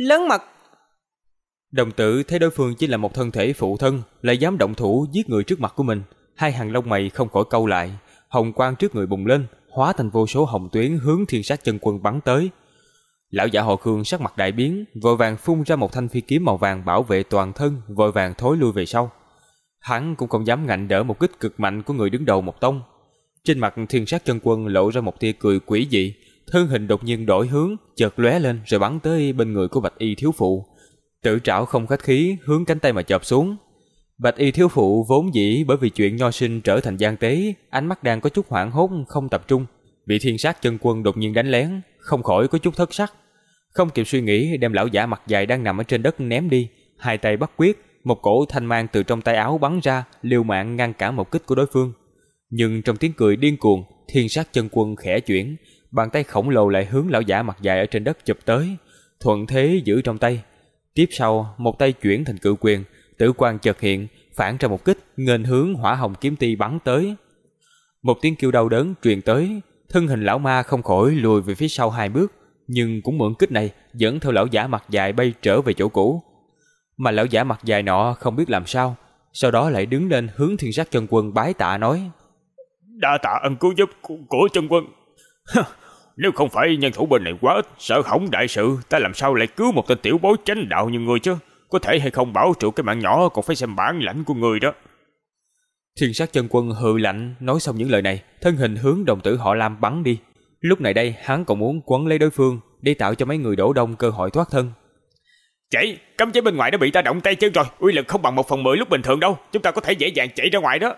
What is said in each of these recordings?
lớn mật. Đồng tử thấy đối phương chỉ là một thân thể phụ thân, lại dám động thủ giết người trước mặt của mình, hai hàng lông mày không khỏi câu lại, hồng quang trước người bùng lên, hóa thành vô số hồng tuyến hướng thiên sát chân quân bắn tới. Lão giả họ Khương sắc mặt đại biến, vội vàng phun ra một thanh phi kiếm màu vàng bảo vệ toàn thân, vội vàng thối lui về sau. Hắn cũng không dám ngạnh đỡ một kích cực mạnh của người đứng đầu một tông. Trên mặt thiên sát chân quân lộ ra một tia cười quỷ dị, thân hình đột nhiên đổi hướng, chợt lóe lên rồi bắn tới bên người của Bạch Y thiếu phụ. Tự trảo không khách khí, hướng cánh tay mà chộp xuống. Bạch Y thiếu phụ vốn dĩ bởi vì chuyện nho sinh trở thành gian tế, ánh mắt đang có chút hoảng hốt không tập trung, bị thiên sát chân quân đột nhiên đánh lén, không khỏi có chút thất sắc. Không kịp suy nghĩ đem lão giả mặt dài đang nằm ở trên đất ném đi, hai tay bắt quyết, một cổ thanh mang từ trong tay áo bắn ra, liều mạng ngăn cản một kích của đối phương. Nhưng trong tiếng cười điên cuồng, thiên sát chân quân khẽ chuyển, bàn tay khổng lồ lại hướng lão giả mặt dài ở trên đất chụp tới, thuận thế giữ trong tay. Tiếp sau, một tay chuyển thành cự quyền, tử quang chợt hiện, phản ra một kích, nghênh hướng hỏa hồng kiếm ti bắn tới. Một tiếng kêu đau đớn truyền tới, thân hình lão ma không khỏi lùi về phía sau hai bước, nhưng cũng mượn kích này dẫn theo lão giả mặt dài bay trở về chỗ cũ. Mà lão giả mặt dài nọ không biết làm sao, sau đó lại đứng lên hướng thiên sát chân quân bái tạ nói. Đa tạ ân cứu giúp của, của chân quân. Nếu không phải nhân thủ bên này quá ít, sợ hỏng đại sự, ta làm sao lại cứu một tên tiểu bối chánh đạo như người chứ? Có thể hay không bảo trụ cái mạng nhỏ còn phải xem bản lãnh của người đó. Thiên sát chân quân hừ lạnh nói xong những lời này, thân hình hướng đồng tử họ Lam bắn đi. Lúc này đây hắn còn muốn quấn lấy đối phương để tạo cho mấy người đổ đông cơ hội thoát thân. Chạy, cấm chế bên ngoài đã bị ta động tay chân rồi, uy lực không bằng một phần mười lúc bình thường đâu, chúng ta có thể dễ dàng chạy ra ngoài đó.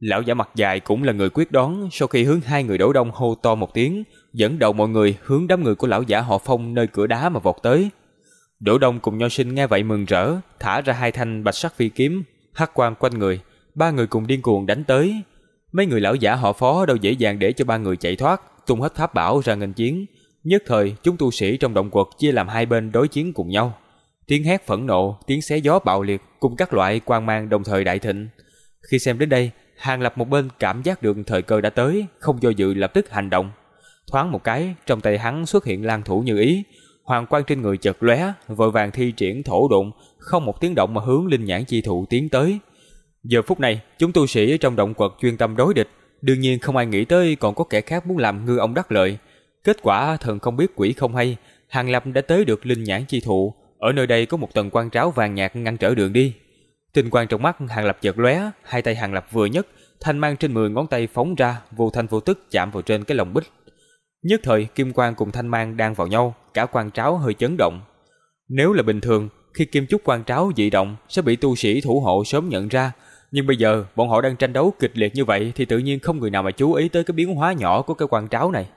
Lão giả mặt dài cũng là người quyết đoán, sau khi hướng hai người đổ đông hô to một tiếng, dẫn đầu mọi người hướng đám người của lão giả họ Phong nơi cửa đá mà vọt tới. Đỗ Đông cùng Nho Sinh nghe vậy mừng rỡ, thả ra hai thanh bạch sắc phi kiếm, hắc quang quanh người, ba người cùng điên cuồng đánh tới. Mấy người lão giả họ Phó đâu dễ dàng để cho ba người chạy thoát, tung hết tháp bảo ra nghênh chiến. Nhất thời, chúng tu sĩ trong động quật chia làm hai bên đối chiến cùng nhau. Tiếng hét phẫn nộ, tiếng xé gió bạo liệt cùng các loại quang mang đồng thời đại thịnh. Khi xem đến đây, Hàng Lập một bên cảm giác được thời cơ đã tới, không do dự lập tức hành động. Thoáng một cái, trong tay hắn xuất hiện lan thủ như ý, hoàng quang trên người chợt lóe, vội vàng thi triển thổ độn, không một tiếng động mà hướng linh nhãn chi thụ tiến tới. Giờ phút này, chúng tu sĩ ở trong động quật chuyên tâm đối địch, đương nhiên không ai nghĩ tới còn có kẻ khác muốn làm ngư ông đắc lợi. Kết quả thần không biết quỷ không hay, Hàng Lập đã tới được linh nhãn chi thụ, ở nơi đây có một tầng quan tráo vàng nhạt ngăn trở đường đi. Tinh quang trong mắt Hàng Lập chợt lóe, hai tay Hàng Lập vừa nhấc, thanh mang trên mười ngón tay phóng ra, vô thanh vô tức chạm vào trên cái lồng bích. Nhất thời kim quang cùng thanh mang đang vào nhau, cả quan tráo hơi chấn động. Nếu là bình thường, khi kim chúc quan tráo dị động sẽ bị tu sĩ thủ hộ sớm nhận ra, nhưng bây giờ bọn họ đang tranh đấu kịch liệt như vậy thì tự nhiên không người nào mà chú ý tới cái biến hóa nhỏ của cái quan tráo này.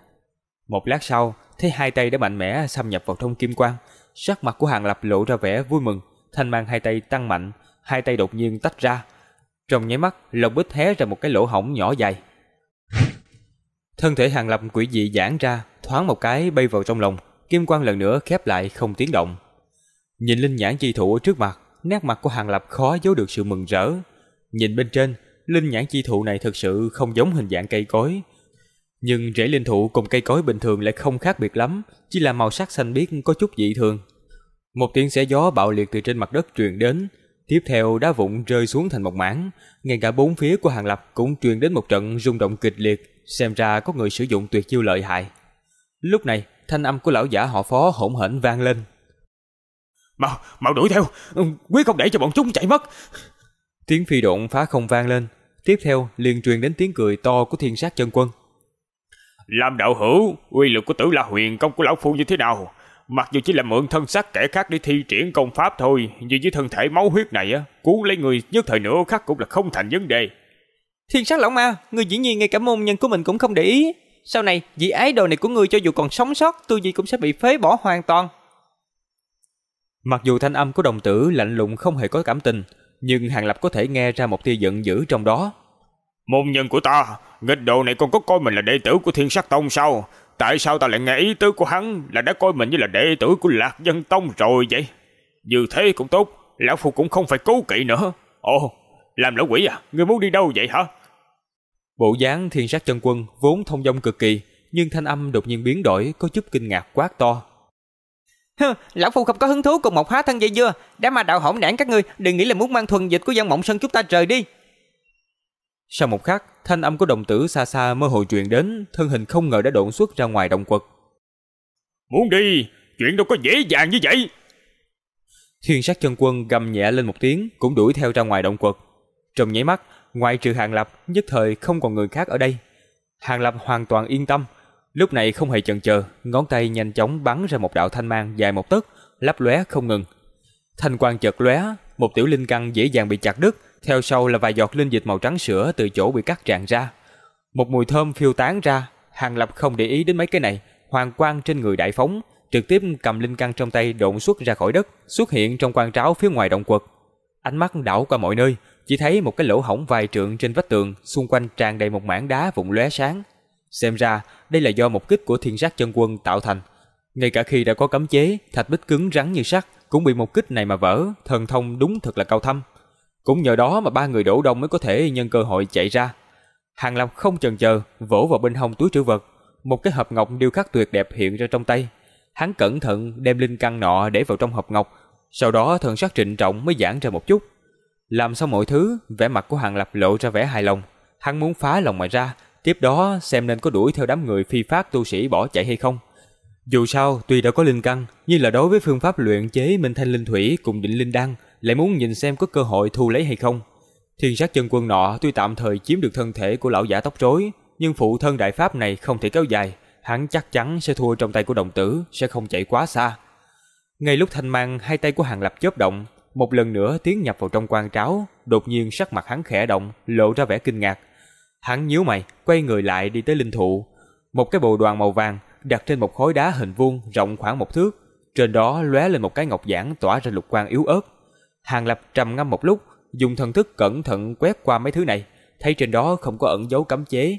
Một lát sau, thấy hai tay đã mạnh mẽ xâm nhập vào trong kim quang, sắc mặt của Hàng Lập lộ ra vẻ vui mừng, thanh mang hai tay tăng mạnh, hai tay đột nhiên tách ra. Trong nháy mắt, lồng bích hé ra một cái lỗ hổng nhỏ dài. Thân thể Hàng Lập quỷ dị giãn ra, thoáng một cái bay vào trong lòng, kim quang lần nữa khép lại không tiếng động. Nhìn linh nhãn chi thụ ở trước mặt, nét mặt của Hàng Lập khó giấu được sự mừng rỡ. Nhìn bên trên, linh nhãn chi thụ này thực sự không giống hình dạng cây cối. Nhưng rễ linh thụ cùng cây cối bình thường lại không khác biệt lắm, chỉ là màu sắc xanh biếc có chút dị thường. Một tiếng xé gió bạo liệt từ trên mặt đất truyền đến, tiếp theo đá vụn rơi xuống thành một mảng, ngay cả bốn phía của Hàng Lập cũng truyền đến một trận rung động kịch liệt, xem ra có người sử dụng tuyệt chiêu lợi hại. Lúc này, thanh âm của lão giả họ Phó hỗn hển vang lên. "Mau, mau đuổi theo, quyết không để cho bọn chúng chạy mất." Tiếng phi độn phá không vang lên, tiếp theo liền truyền đến tiếng cười to của thiên sát chân quân. Làm đạo hữu, uy lực của tử la huyền công của lão phu như thế nào? Mặc dù chỉ là mượn thân xác kẻ khác để thi triển công pháp thôi, nhưng với thân thể máu huyết này á, cuốn lấy người nhất thời nữa khác cũng là không thành vấn đề. Thiên sát lão ma, người dĩ nhiên ngay cả môn nhân của mình cũng không để ý. Sau này, vị ái đồ này của người cho dù còn sống sót, tu gì cũng sẽ bị phế bỏ hoàn toàn. Mặc dù thanh âm của đồng tử lạnh lùng không hề có cảm tình, nhưng Hàng Lập có thể nghe ra một tia giận dữ trong đó. Môn nhân của ta, nghịch đồ này còn có coi mình là đệ tử của Thiên Sát Tông sao? Tại sao ta lại nghe ý tứ của hắn là đã coi mình như là đệ tử của Lạc Dân Tông rồi vậy? Như thế cũng tốt, lão phu cũng không phải cố kỵ nữa. Ồ, làm lão quỷ à, ngươi muốn đi đâu vậy hả? Bộ dáng thiên sát chân quân vốn thông dong cực kỳ, nhưng thanh âm đột nhiên biến đổi có chút kinh ngạc quát to. lão phu không có hứng thú cùng một hóa thân dây dưa, đã mà đạo hỗn đảng các ngươi, đừng nghĩ là muốn mang thuần dịch của dân mộng sơn chúng ta rời đi. Sau một khắc, thanh âm của đồng tử xa xa mơ hồ truyền đến, thân hình không ngờ đã độn xuất ra ngoài động quật. Muốn đi, chuyện đâu có dễ dàng như vậy. Thiên sát chân quân gầm nhẹ lên một tiếng, cũng đuổi theo ra ngoài động quật. Trong nháy mắt, ngoài trừ Hàng Lập, nhất thời không còn người khác ở đây. Hàng Lập hoàn toàn yên tâm, lúc này không hề chần chờ, ngón tay nhanh chóng bắn ra một đạo thanh mang dài một tấc, lấp lóe không ngừng. Thanh quang chợt lóe, một tiểu linh căn dễ dàng bị chặt đứt, theo sau là vài giọt linh dịch màu trắng sữa từ chỗ bị cắt tràn ra. Một mùi thơm phiêu tán ra, Hàng Lập không để ý đến mấy cái này, hoàng quang trên người đại phóng, trực tiếp cầm linh căn trong tay độn xuất ra khỏi đất, xuất hiện trong quan tráo phía ngoài động quật. Ánh mắt đảo qua mọi nơi, chỉ thấy một cái lỗ hổng vài trượng trên vách tường, xung quanh tràn đầy một mảng đá vụn lóe sáng. Xem ra, đây là do một kích của thiên sát chân quân tạo thành. Ngay cả khi đã có cấm chế, thạch bích cứng rắn như sắt, cũng bị một kích này mà vỡ, thần thông đúng thật là cao thâm. Cũng nhờ đó mà ba người đổ đông mới có thể nhân cơ hội chạy ra. Hàng Lập không chần chờ, vỗ vào bên hông túi trữ vật, một cái hộp ngọc điêu khắc tuyệt đẹp hiện ra trong tay. Hắn cẩn thận đem linh căn nọ để vào trong hộp ngọc, sau đó thần sắc trịnh trọng mới giãn ra một chút. Làm xong mọi thứ, vẻ mặt của Hàng Lập lộ ra vẻ hài lòng. Hắn muốn phá lòng mà ra, tiếp đó xem nên có đuổi theo đám người phi pháp tu sĩ bỏ chạy hay không. Dù sao, tuy đã có linh căn, nhưng là đối với phương pháp luyện chế Minh Thanh Linh Thủy cùng Định Linh Đan, lại muốn nhìn xem có cơ hội thu lấy hay không. Thiên sát chân quân nọ tuy tạm thời chiếm được thân thể của lão giả tóc rối, nhưng phụ thân đại pháp này không thể kéo dài, hắn chắc chắn sẽ thua trong tay của đồng tử, sẽ không chạy quá xa. Ngay lúc thanh mang hai tay của hàng lập chớp động, một lần nữa tiến nhập vào trong quan tráo, đột nhiên sắc mặt hắn khẽ động, lộ ra vẻ kinh ngạc. Hắn nhíu mày, quay người lại đi tới linh thụ. Một cái bồ đoàn màu vàng đặt trên một khối đá hình vuông rộng khoảng một thước, trên đó lóe lên một cái ngọc giản tỏa ra lục quang yếu ớt. Hàng Lập trầm ngâm một lúc, dùng thần thức cẩn thận quét qua mấy thứ này, thấy trên đó không có ẩn dấu cấm chế.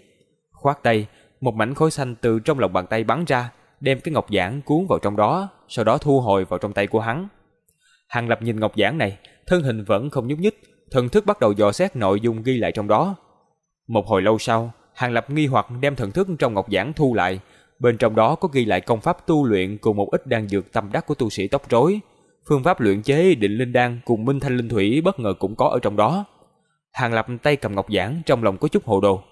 Khoát tay, một mảnh khối xanh từ trong lòng bàn tay bắn ra, đem cái ngọc giản cuốn vào trong đó, sau đó thu hồi vào trong tay của hắn. Hàng Lập nhìn ngọc giản này, thân hình vẫn không nhúc nhích, thần thức bắt đầu dò xét nội dung ghi lại trong đó. Một hồi lâu sau, Hàng Lập nghi hoặc đem thần thức trong ngọc giản thu lại, bên trong đó có ghi lại công pháp tu luyện cùng một ít đan dược tâm đắc của tu sĩ tóc rối, phương pháp luyện chế định linh đan cùng minh thanh linh thủy bất ngờ cũng có ở trong đó. Hàng Lập tay cầm ngọc giản trong lòng có chút hồ đồ.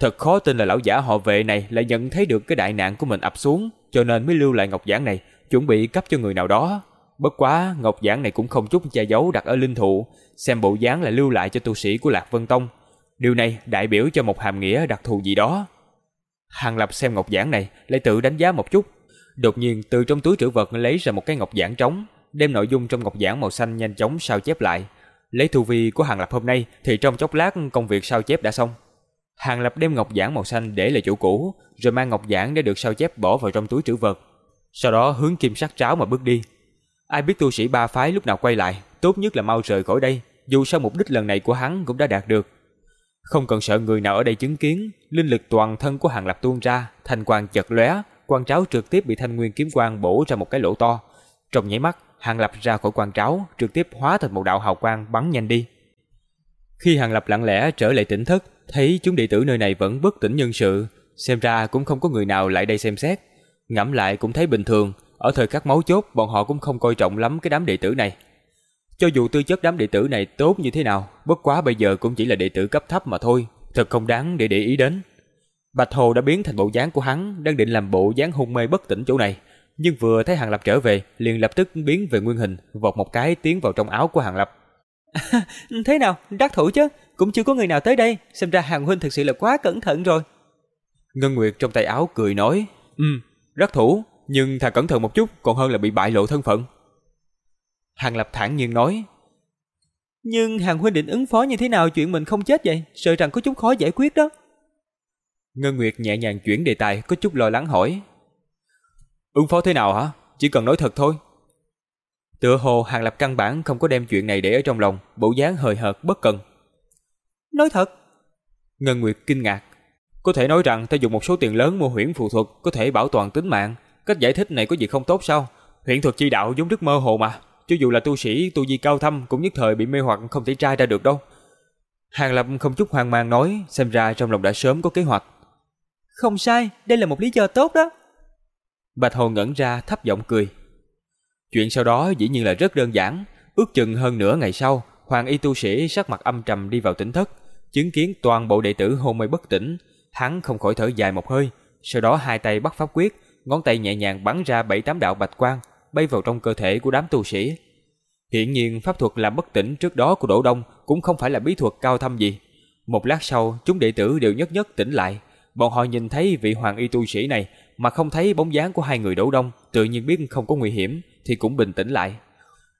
Thật khó tin là lão giả họ vệ này lại nhận thấy được cái đại nạn của mình ập xuống, cho nên mới lưu lại ngọc giản này, chuẩn bị cấp cho người nào đó. Bất quá, ngọc giản này cũng không chút che giấu đặt ở linh thụ, xem bộ dáng là lưu lại cho tu sĩ của Lạc Vân Tông. Điều này đại biểu cho một hàm nghĩa đặc thù gì đó. Hàng Lập xem ngọc giản này, lại tự đánh giá một chút. Đột nhiên từ trong túi trữ vật lấy ra một cái ngọc giản trống, đem nội dung trong ngọc giản màu xanh nhanh chóng sao chép lại. Lấy thu vi của Hàng Lập hôm nay thì trong chốc lát công việc sao chép đã xong. Hàng Lập đem ngọc giản màu xanh để lại chỗ cũ, rồi mang ngọc giản đã được sao chép bỏ vào trong túi trữ vật. Sau đó hướng kim sắc tráo mà bước đi. Ai biết tu sĩ ba phái lúc nào quay lại, tốt nhất là mau rời khỏi đây, dù sao mục đích lần này của hắn cũng đã đạt được. Không cần sợ người nào ở đây chứng kiến, linh lực toàn thân của Hàng Lập tuôn ra, thanh quang chật lóe, quan tráo trực tiếp bị thanh nguyên kiếm quang bổ ra một cái lỗ to. Trong nháy mắt, Hàng Lập ra khỏi quan tráo, trực tiếp hóa thành một đạo hào quang bắn nhanh đi. Khi Hàng Lập lặng lẽ trở lại tỉnh thất, thấy chúng đệ tử nơi này vẫn bất tỉnh nhân sự, xem ra cũng không có người nào lại đây xem xét. Ngẫm lại cũng thấy bình thường, ở thời khắc máu chốt bọn họ cũng không coi trọng lắm cái đám đệ tử này. Cho dù tư chất đám đệ tử này tốt như thế nào, bất quá bây giờ cũng chỉ là đệ tử cấp thấp mà thôi, thật không đáng để để ý đến. Bạch Hồ đã biến thành bộ dáng của hắn, đang định làm bộ dáng hôn mê bất tỉnh chỗ này, nhưng vừa thấy Hàng Lập trở về, liền lập tức biến về nguyên hình, vọt một cái tiến vào trong áo của Hàng Lập. thế nào, đắc thủ chứ, cũng chưa có người nào tới đây, xem ra Hàng huynh thực sự là quá cẩn thận rồi. Ngân Nguyệt trong tay áo cười nói, "Ừ, đắc thủ, nhưng thà cẩn thận một chút còn hơn là bị bại lộ thân phận." Hàng Lập thản nhiên nói, "Nhưng Hàng huynh định ứng phó như thế nào chuyện mình không chết vậy, sợ rằng có chút khó giải quyết đó." Ngân Nguyệt nhẹ nhàng chuyển đề tài, có chút lo lắng hỏi, "Ứng phó thế nào hả? Chỉ cần nói thật thôi." Tựa hồ Hàng Lập căn bản không có đem chuyện này để ở trong lòng, bộ dáng hời hợt bất cần. Nói thật. Ngân Nguyệt kinh ngạc. Có thể nói rằng ta dùng một số tiền lớn mua huyễn phù thuật có thể bảo toàn tính mạng. Cách giải thích này có gì không tốt sao? Huyễn thuật chi đạo giống rất mơ hồ mà. Cho dù là tu sĩ, tu vi cao thâm cũng nhất thời bị mê hoặc không thể trai ra được đâu. Hàng Lập không chút hoang mang nói, xem ra trong lòng đã sớm có kế hoạch. Không sai, đây là một lý do tốt đó. Bạch Hồ ngẩn ra thấp giọng cười. Chuyện sau đó dĩ nhiên là rất đơn giản, ước chừng hơn nửa ngày sau, Hoàng y tu sĩ sắc mặt âm trầm đi vào tỉnh thất, chứng kiến toàn bộ đệ tử hôn mê bất tỉnh, hắn không khỏi thở dài một hơi, sau đó hai tay bắt pháp quyết, ngón tay nhẹ nhàng bắn ra bảy tám đạo bạch quang, bay vào trong cơ thể của đám tu sĩ. Hiển nhiên pháp thuật làm bất tỉnh trước đó của Đỗ Đông cũng không phải là bí thuật cao thâm gì. Một lát sau, chúng đệ tử đều nhất nhất tỉnh lại. Bọn họ nhìn thấy vị hoàng y tu sĩ này mà không thấy bóng dáng của hai người đổ Đông, tự nhiên biết không có nguy hiểm thì cũng bình tĩnh lại.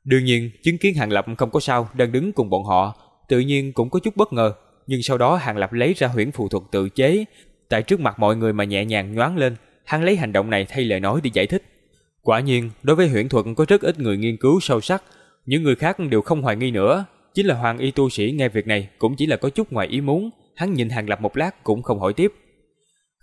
Đương nhiên, chứng kiến Hàng Lập không có sao đang đứng cùng bọn họ, tự nhiên cũng có chút bất ngờ, nhưng sau đó Hàng Lập lấy ra huyễn phù thuật tự chế, tại trước mặt mọi người mà nhẹ nhàng nhoáng lên, hắn lấy hành động này thay lời nói để giải thích. Quả nhiên, đối với huyễn thuật có rất ít người nghiên cứu sâu sắc, những người khác đều không hoài nghi nữa, chính là Hoàng Y tu sĩ nghe việc này cũng chỉ là có chút ngoài ý muốn, hắn nhìn Hàng Lập một lát cũng không hỏi tiếp.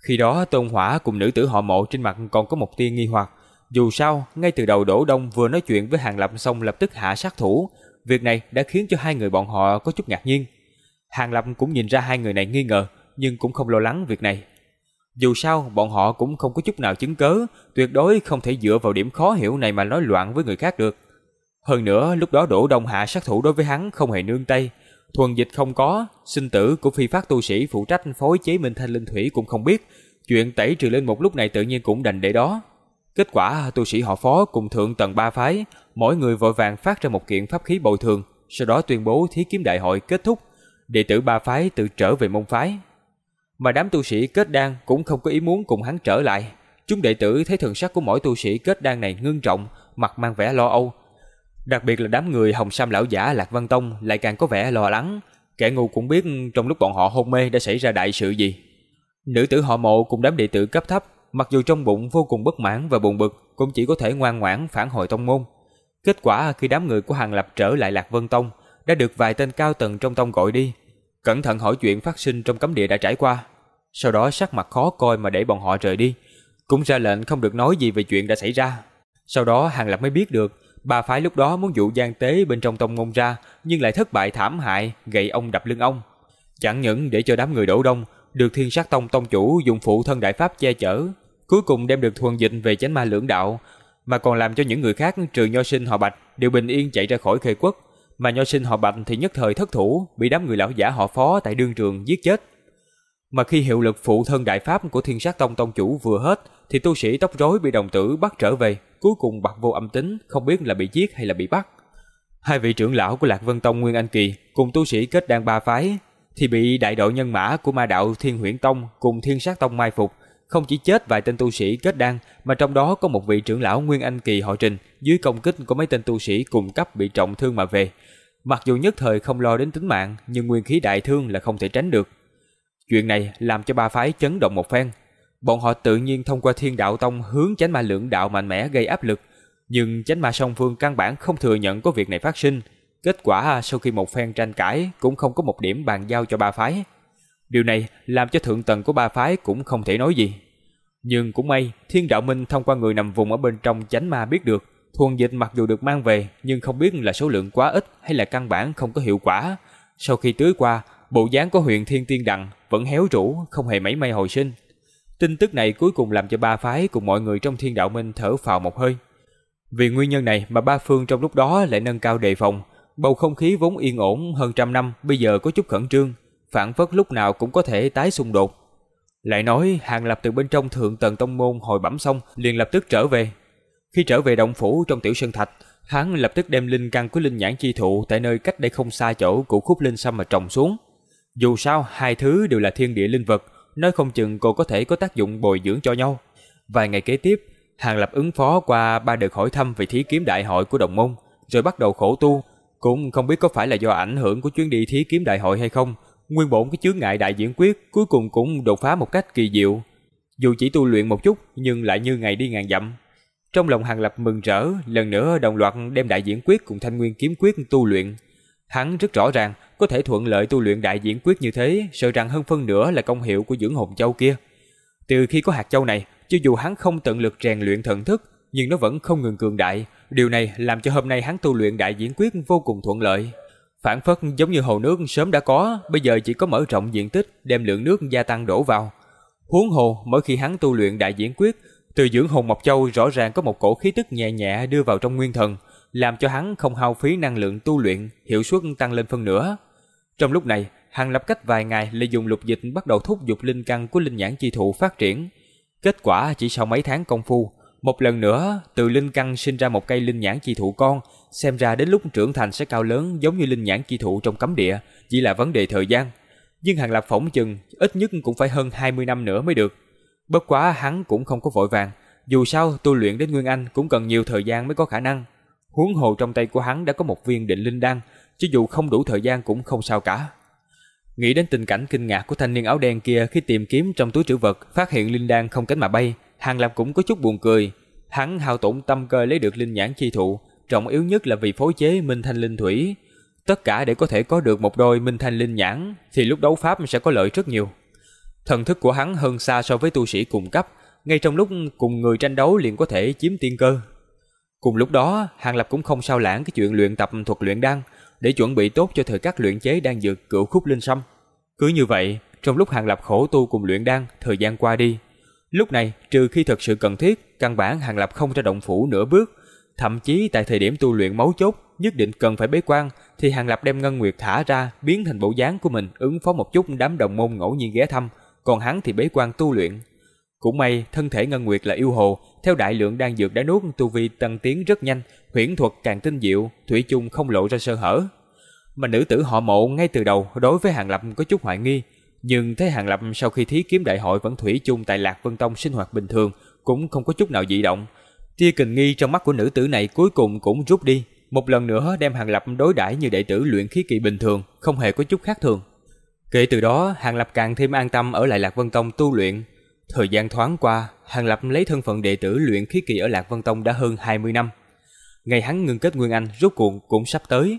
Khi đó Tôn Hỏa cùng nữ tử họ mộ trên mặt còn có một tia nghi hoặc, dù sao, ngay từ đầu Đỗ Đông vừa nói chuyện với Hàng Lập xong lập tức hạ sát thủ, việc này đã khiến cho hai người bọn họ có chút ngạc nhiên. Hàng Lập cũng nhìn ra hai người này nghi ngờ, nhưng cũng không lo lắng việc này. Dù sao, bọn họ cũng không có chút nào chứng cớ, tuyệt đối không thể dựa vào điểm khó hiểu này mà nói loạn với người khác được. Hơn nữa, lúc đó Đỗ Đông hạ sát thủ đối với hắn không hề nương tay, thuần dịch không có, sinh tử của phi phát tu sĩ phụ trách phối chế Minh Thanh Linh Thủy cũng không biết, chuyện tẩy trừ lên một lúc này tự nhiên cũng đành để đó. Kết quả tu sĩ họ phó cùng thượng tầng ba phái, mỗi người vội vàng phát ra một kiện pháp khí bồi thường, sau đó tuyên bố thí kiếm đại hội kết thúc, đệ tử ba phái tự trở về môn phái. Mà đám tu sĩ kết đan cũng không có ý muốn cùng hắn trở lại. Chúng đệ tử thấy thần sắc của mỗi tu sĩ kết đan này ngưng trọng, mặt mang vẻ lo âu. Đặc biệt là đám người hồng sam lão giả Lạc Văn Tông lại càng có vẻ lo lắng. Kẻ ngu cũng biết trong lúc bọn họ hôn mê đã xảy ra đại sự gì. Nữ tử họ mộ cùng đám đệ tử cấp thấp mặc dù trong bụng vô cùng bất mãn và buồn bực, cũng chỉ có thể ngoan ngoãn phản hồi tông môn. Kết quả khi đám người của Hàng Lập trở lại Lạc Vân Tông, đã được vài tên cao tầng trong tông gọi đi, cẩn thận hỏi chuyện phát sinh trong cấm địa đã trải qua. Sau đó sắc mặt khó coi mà để bọn họ rời đi, cũng ra lệnh không được nói gì về chuyện đã xảy ra. Sau đó Hàng Lập mới biết được, bà phái lúc đó muốn dụ gian tế bên trong tông môn ra, nhưng lại thất bại thảm hại, gậy ông đập lưng ông. Chẳng những để cho đám người đổ đông, được thiên sát tông tông chủ dùng phụ thân đại pháp che chở, cuối cùng đem được thuần dịch về chánh ma lưỡng đạo, mà còn làm cho những người khác trừ nho sinh họ Bạch đều bình yên chạy ra khỏi khê quốc, mà nho sinh họ Bạch thì nhất thời thất thủ, bị đám người lão giả họ Phó tại đương trường giết chết. Mà khi hiệu lực phụ thân đại pháp của Thiên Sát Tông tông chủ vừa hết, thì tu sĩ tóc rối bị đồng tử bắt trở về, cuối cùng bạc vô âm tính, không biết là bị giết hay là bị bắt. Hai vị trưởng lão của Lạc Vân Tông Nguyên Anh Kỳ cùng tu sĩ kết đan ba phái thì bị đại đội nhân mã của Ma đạo Thiên Huyễn Tông cùng Thiên Sát Tông mai phục, không chỉ chết vài tên tu sĩ kết đan, mà trong đó có một vị trưởng lão Nguyên Anh kỳ họ Trình, dưới công kích của mấy tên tu sĩ cùng cấp bị trọng thương mà về. Mặc dù nhất thời không lo đến tính mạng, nhưng nguyên khí đại thương là không thể tránh được. Chuyện này làm cho ba phái chấn động một phen. Bọn họ tự nhiên thông qua Thiên Đạo Tông hướng Chánh Ma Lượng Đạo mạnh mẽ gây áp lực, nhưng Chánh Ma song phương căn bản không thừa nhận có việc này phát sinh. Kết quả sau khi một phen tranh cãi cũng không có một điểm bàn giao cho ba phái. Điều này làm cho thượng tầng của ba phái cũng không thể nói gì. Nhưng cũng may, Thiên Đạo Minh thông qua người nằm vùng ở bên trong chánh ma biết được, thuần dịch mặc dù được mang về nhưng không biết là số lượng quá ít hay là căn bản không có hiệu quả. Sau khi tưới qua, bộ dáng của huyền Thiên Tiên Đằng vẫn héo rũ, không hề mấy may hồi sinh. Tin tức này cuối cùng làm cho ba phái cùng mọi người trong Thiên Đạo Minh thở phào một hơi. Vì nguyên nhân này mà ba phương trong lúc đó lại nâng cao đề phòng, bầu không khí vốn yên ổn hơn trăm năm bây giờ có chút khẩn trương, phản phất lúc nào cũng có thể tái xung đột. Lại nói, Hàng Lập từ bên trong thượng tầng tông môn hồi bẩm xong, liền lập tức trở về. Khi trở về động phủ trong tiểu sơn thạch, hắn lập tức đem linh căn của linh nhãn chi thụ tại nơi cách đây không xa chỗ của khúc linh sâm mà trồng xuống. Dù sao, hai thứ đều là thiên địa linh vật, nói không chừng cô có thể có tác dụng bồi dưỡng cho nhau. Vài ngày kế tiếp, Hàng Lập ứng phó qua ba đợt hỏi thăm về thí kiếm đại hội của đồng môn, rồi bắt đầu khổ tu. Cũng không biết có phải là do ảnh hưởng của chuyến đi thí kiếm đại hội hay không, nguyên bổn cái chướng ngại đại diễn quyết cuối cùng cũng đột phá một cách kỳ diệu. Dù chỉ tu luyện một chút nhưng lại như ngày đi ngàn dặm. Trong lòng Hàng Lập mừng rỡ, lần nữa đồng loạt đem đại diễn quyết cùng thanh nguyên kiếm quyết tu luyện. Hắn rất rõ ràng có thể thuận lợi tu luyện đại diễn quyết như thế, sợ rằng hơn phân nửa là công hiệu của dưỡng hồn châu kia. Từ khi có hạt châu này, cho dù hắn không tận lực rèn luyện thần thức, nhưng nó vẫn không ngừng cường đại. Điều này làm cho hôm nay hắn tu luyện đại diễn quyết vô cùng thuận lợi. Phản phất giống như hồ nước sớm đã có, bây giờ chỉ có mở rộng diện tích, đem lượng nước gia tăng đổ vào. Huống hồ, mỗi khi hắn tu luyện đại diễn quyết, Từ dưỡng hồn Mộc Châu rõ ràng có một cổ khí tức nhẹ nhẹ đưa vào trong nguyên thần, làm cho hắn không hao phí năng lượng tu luyện, hiệu suất tăng lên phân nửa. Trong lúc này, Hàng Lập cách vài ngày lợi dụng lục dịch bắt đầu thúc giục linh căn của linh nhãn chi thụ phát triển. Kết quả chỉ sau mấy tháng công phu, một lần nữa từ linh căn sinh ra một cây linh nhãn chi thụ con, xem ra đến lúc trưởng thành sẽ cao lớn giống như linh nhãn chi thụ trong cấm địa, chỉ là vấn đề thời gian. Nhưng Hàng Lập phỏng chừng ít nhất cũng phải hơn 20 năm nữa mới được. Bất quá hắn cũng không có vội vàng, dù sao tu luyện đến Nguyên Anh cũng cần nhiều thời gian mới có khả năng. Huống hồ trong tay của hắn đã có một viên định linh đan, chứ dù không đủ thời gian cũng không sao cả. Nghĩ đến tình cảnh kinh ngạc của thanh niên áo đen kia khi tìm kiếm trong túi trữ vật, phát hiện linh đan không cánh mà bay, Hàng Lập cũng có chút buồn cười. Hắn hao tổn tâm cơ lấy được linh nhãn chi thụ, trọng yếu nhất là vì phối chế minh thanh linh thủy. Tất cả để có thể có được một đôi minh thanh linh nhãn, thì lúc đấu pháp sẽ có lợi rất nhiều. Thần thức của hắn hơn xa so với tu sĩ cùng cấp, ngay trong lúc cùng người tranh đấu liền có thể chiếm tiên cơ. Cùng lúc đó, Hàng Lập cũng không sao lãng cái chuyện luyện tập thuật luyện đan, để chuẩn bị tốt cho thời các luyện chế đan dược cửu khúc linh sâm. Cứ như vậy, trong lúc Hàng Lập khổ tu cùng luyện đan, thời gian qua đi. Lúc này, trừ khi thật sự cần thiết, căn bản Hàng Lập không ra động phủ nửa bước, thậm chí tại thời điểm tu luyện máu chốt, nhất định cần phải bế quan, thì Hàng Lập đem Ngân Nguyệt thả ra, biến thành bộ dáng của mình, ứng phó một chút đám đồng môn ngẫu nhiên ghé thăm, còn hắn thì bế quan tu luyện. Cũng may, thân thể Ngân Nguyệt là yêu hồ, theo đại lượng đan dược đã nuốt tu vi tăng tiến rất nhanh, huyễn thuật càng tinh diệu, thủy chung không lộ ra sơ hở. Mà nữ tử họ Mộ ngay từ đầu đối với Hàng Lập có chút hoài nghi, nhưng thấy Hàng Lập sau khi thí kiếm đại hội vẫn thủy chung tại Lạc Vân Tông sinh hoạt bình thường, cũng không có chút nào dị động. Tia kình nghi trong mắt của nữ tử này cuối cùng cũng rút đi, một lần nữa đem Hàng Lập đối đãi như đệ tử luyện khí kỳ bình thường, không hề có chút khác thường. Kể từ đó, Hàng Lập càng thêm an tâm ở lại Lạc Vân Tông tu luyện. Thời gian thoáng qua, Hàng Lập lấy thân phận đệ tử luyện khí kỳ ở Lạc Vân Tông đã hơn 20 năm. Ngày hắn ngưng kết Nguyên Anh rốt cuộc cũng sắp tới.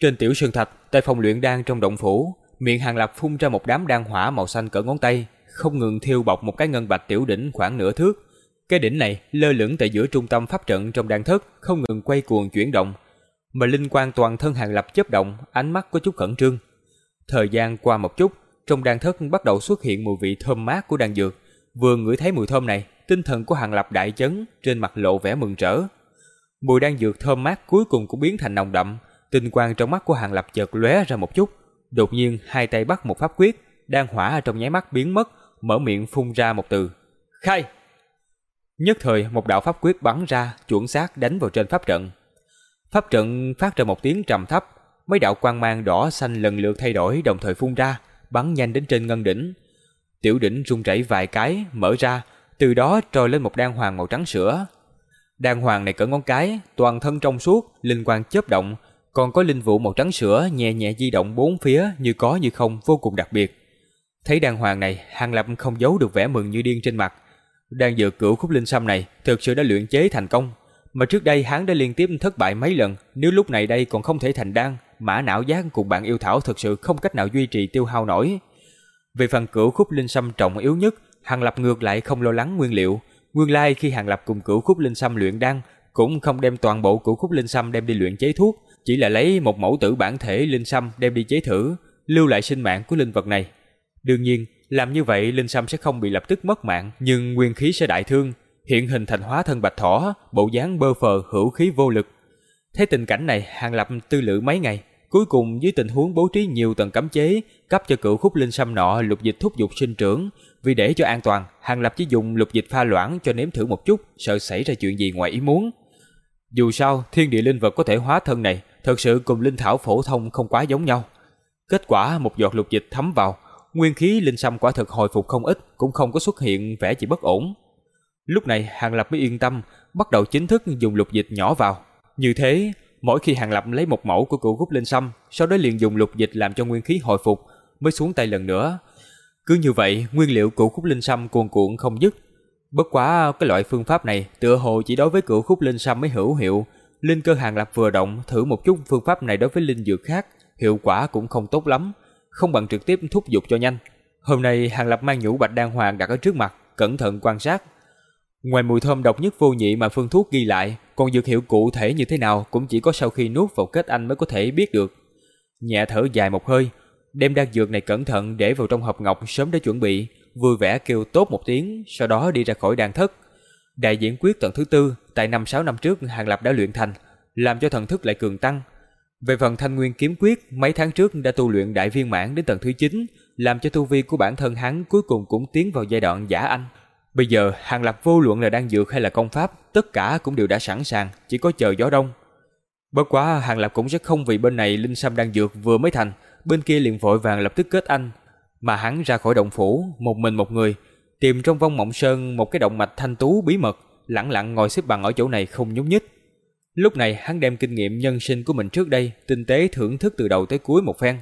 Trên tiểu sơn thạch, tại phòng luyện đan trong động phủ, miệng Hàng Lập phun ra một đám đan hỏa màu xanh cỡ ngón tay, không ngừng thiêu bọc một cái ngân bạch tiểu đỉnh khoảng nửa thước. Cái đỉnh này lơ lửng tại giữa trung tâm pháp trận trong đan thất, không ngừng quay cuồng chuyển động, mà linh quang toàn thân Hàng Lập chớp động, ánh mắt có chút khẩn trương. Thời gian qua một chút, trong đan thất bắt đầu xuất hiện mùi vị thơm mát của đan dược. Vừa ngửi thấy mùi thơm này, tinh thần của Hàng Lập đại chấn, trên mặt lộ vẻ mừng rỡ. Mùi đan dược thơm mát cuối cùng cũng biến thành nồng đậm, tinh quang trong mắt của Hàng Lập chợt lóe ra một chút, đột nhiên hai tay bắt một pháp quyết, đan hỏa trong nháy mắt biến mất, mở miệng phun ra một từ: "Khai!" Nhất thời một đạo pháp quyết bắn ra, chuẩn xác đánh vào trên pháp trận. Pháp trận phát ra một tiếng trầm thấp, mấy đạo quang mang đỏ xanh lần lượt thay đổi đồng thời phun ra, bắn nhanh đến trên ngân đỉnh. Tiểu đỉnh rung rẩy vài cái, mở ra, từ đó trồi lên một đan hoàng màu trắng sữa. Đan hoàng này cỡ ngón cái, toàn thân trong suốt, linh quang chớp động, còn có linh vụ màu trắng sữa nhẹ nhẹ di động bốn phía như có như không vô cùng đặc biệt. Thấy đan hoàng này, Hàng Lập không giấu được vẻ mừng như điên trên mặt. Đan dược cửu khúc linh sâm này thực sự đã luyện chế thành công, mà trước đây hắn đã liên tiếp thất bại mấy lần, nếu lúc này đây còn không thể thành đan, mã não giác cùng bạn yêu thảo thực sự không cách nào duy trì tiêu hao nổi. Về phần cửu khúc linh sâm trọng yếu nhất, Hàng Lập ngược lại không lo lắng nguyên liệu. Nguyên lai khi Hàng Lập cùng cửu khúc linh sâm luyện đan, cũng không đem toàn bộ cửu khúc linh sâm đem đi luyện chế thuốc, chỉ là lấy một mẫu tử bản thể linh sâm đem đi chế thử, lưu lại sinh mạng của linh vật này. Đương nhiên, làm như vậy linh sâm sẽ không bị lập tức mất mạng, nhưng nguyên khí sẽ đại thương, hiện hình thành hóa thân bạch thỏ, bộ dáng bơ phờ hữu khí vô lực. Thấy tình cảnh này, Hàng Lập tư lự mấy ngày, cuối cùng dưới tình huống bố trí nhiều tầng cấm chế, cấp cho cựu khúc linh sâm nọ lục dịch thúc dục sinh trưởng, vì để cho an toàn, Hàng Lập chỉ dùng lục dịch pha loãng cho nếm thử một chút, sợ xảy ra chuyện gì ngoài ý muốn. Dù sao, thiên địa linh vật có thể hóa thân này, thật sự cùng linh thảo phổ thông không quá giống nhau. Kết quả một giọt lục dịch thấm vào, nguyên khí linh sâm quả thực hồi phục không ít, cũng không có xuất hiện vẻ gì bất ổn. Lúc này Hàng Lập mới yên tâm, bắt đầu chính thức dùng lục dịch nhỏ vào. Như thế, mỗi khi Hàng Lập lấy một mẫu của cửu khúc linh sâm, sau đó liền dùng lục dịch làm cho nguyên khí hồi phục, mới xuống tay lần nữa. Cứ như vậy, nguyên liệu cửu khúc linh sâm cuồn cuộn không dứt. Bất quá cái loại phương pháp này tựa hồ chỉ đối với cửu khúc linh sâm mới hữu hiệu. Linh cơ Hàng Lập vừa động thử một chút phương pháp này đối với linh dược khác, hiệu quả cũng không tốt lắm, không bằng trực tiếp thúc giục cho nhanh. Hôm nay Hàng Lập mang nhũ bạch đan hoàng đặt ở trước mặt, cẩn thận quan sát, Ngoài mùi thơm độc nhất vô nhị mà phương thuốc ghi lại, còn dược hiệu cụ thể như thế nào cũng chỉ có sau khi nuốt vào kết anh mới có thể biết được. Nhẹ thở dài một hơi, đem đan dược này cẩn thận để vào trong hộp ngọc sớm đã chuẩn bị, vui vẻ kêu tốt một tiếng, sau đó đi ra khỏi đan thất. Đại diễn quyết tầng thứ tư, tại năm sáu năm trước Hàng Lập đã luyện thành, làm cho thần thức lại cường tăng. Về phần thanh nguyên kiếm quyết, mấy tháng trước đã tu luyện đại viên mãn đến tầng thứ 9, làm cho tu vi của bản thân hắn cuối cùng cũng tiến vào giai đoạn giả anh. Bây giờ, Hàng Lập vô luận là đang dược hay là công pháp, tất cả cũng đều đã sẵn sàng, chỉ có chờ gió đông. Bất quá, Hàng Lập cũng sẽ không vì bên này linh sam đang dược vừa mới thành, bên kia liền vội vàng lập tức kết anh, mà hắn ra khỏi động phủ, một mình một người, tìm trong vong mộng sơn một cái động mạch thanh tú bí mật, lặng lặng ngồi xếp bằng ở chỗ này không nhúc nhích. Lúc này hắn đem kinh nghiệm nhân sinh của mình trước đây tinh tế thưởng thức từ đầu tới cuối một phen.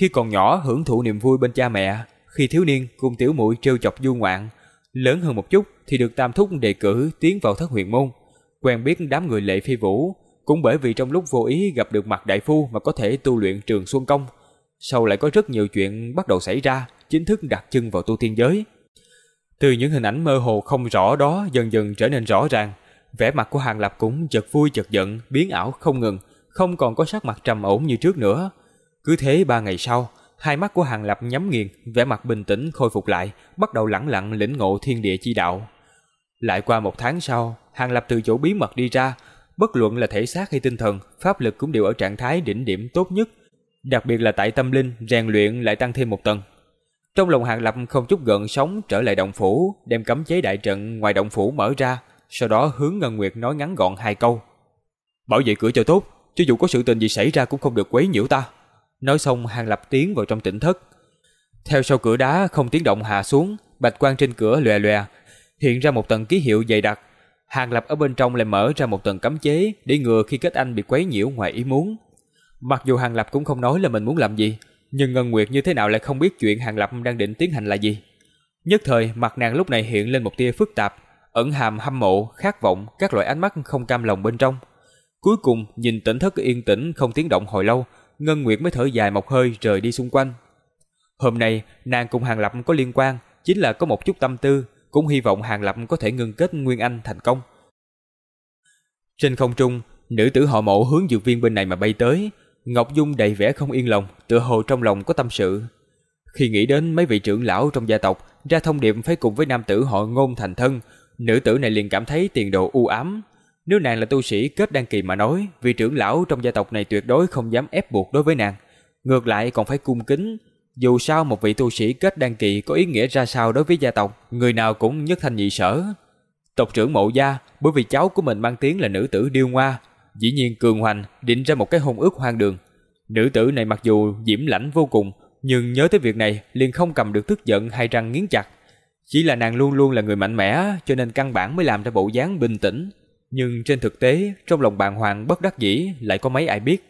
Khi còn nhỏ hưởng thụ niềm vui bên cha mẹ, khi thiếu niên cùng tiểu muội trêu chọc du ngoạn, lớn hơn một chút thì được Tam thúc đề cử tiến vào thất huyền môn, quen biết đám người lệ phi vũ, cũng bởi vì trong lúc vô ý gặp được mặt đại phu mà có thể tu luyện trường xuân công. Sau lại có rất nhiều chuyện bắt đầu xảy ra, chính thức đặt chân vào tu tiên giới. Từ những hình ảnh mơ hồ không rõ đó dần dần trở nên rõ ràng, vẻ mặt của Hàng Lập cũng chợt vui chợt giận, biến ảo không ngừng, không còn có sắc mặt trầm ổn như trước nữa. Cứ thế ba ngày sau, hai mắt của Hàng Lập nhắm nghiền, vẻ mặt bình tĩnh khôi phục lại, bắt đầu lẳng lặng lĩnh ngộ thiên địa chi đạo. Lại qua một tháng sau, Hàng Lập từ chỗ bí mật đi ra, bất luận là thể xác hay tinh thần, pháp lực cũng đều ở trạng thái đỉnh điểm tốt nhất, đặc biệt là tại tâm linh, rèn luyện lại tăng thêm một tầng. Trong lòng Hàng Lập không chút gợn sóng trở lại động phủ, đem cấm chế đại trận ngoài động phủ mở ra, sau đó hướng Ngân Nguyệt nói ngắn gọn hai câu. Bảo vệ cửa cho tốt, cho dù có sự tình gì xảy ra cũng không được quấy nhiễu ta. Nói xong Hàng Lập tiến vào trong tỉnh thất. Theo sau cửa đá không tiếng động hạ xuống, bạch quang trên cửa lòe lòe, hiện ra một tầng ký hiệu dày đặc. Hàng Lập ở bên trong lại mở ra một tầng cấm chế để ngừa khi kết anh bị quấy nhiễu ngoài ý muốn. Mặc dù Hàng Lập cũng không nói là mình muốn làm gì, nhưng Ngân Nguyệt như thế nào lại không biết chuyện Hàng Lập đang định tiến hành là gì. Nhất thời mặt nàng lúc này hiện lên một tia phức tạp, ẩn hàm hâm mộ, khát vọng, các loại ánh mắt không cam lòng bên trong. Cuối cùng, nhìn tỉnh thất yên tĩnh không tiếng động hồi lâu, Ngân Nguyệt mới thở dài một hơi rời đi xung quanh. Hôm nay, nàng cùng Hàng Lập có liên quan, chính là có một chút tâm tư, cũng hy vọng Hàng Lập có thể ngưng kết Nguyên Anh thành công. Trên không trung, nữ tử họ mộ hướng dược viên bên này mà bay tới, Ngọc Dung đầy vẻ không yên lòng, tựa hồ trong lòng có tâm sự. Khi nghĩ đến mấy vị trưởng lão trong gia tộc ra thông điệp phải cùng với nam tử họ ngôn thành thân, nữ tử này liền cảm thấy tiền đồ u ám. Nếu nàng là tu sĩ kết đăng kỳ mà nói, vị trưởng lão trong gia tộc này tuyệt đối không dám ép buộc đối với nàng. Ngược lại còn phải cung kính. Dù sao một vị tu sĩ kết đăng kỳ có ý nghĩa ra sao đối với gia tộc, người nào cũng nhất thanh nhị sở. Tộc trưởng mộ gia, bởi vì cháu của mình mang tiếng là nữ tử điêu ngoa, dĩ nhiên cường hoành định ra một cái hôn ước hoang đường. Nữ tử này mặc dù diễm lãnh vô cùng, nhưng nhớ tới việc này liền không cầm được tức giận hay răng nghiến chặt. Chỉ là nàng luôn luôn là người mạnh mẽ, cho nên căn bản mới làm ra bộ dáng bình tĩnh. Nhưng trên thực tế, trong lòng bàng hoàng bất đắc dĩ lại có mấy ai biết.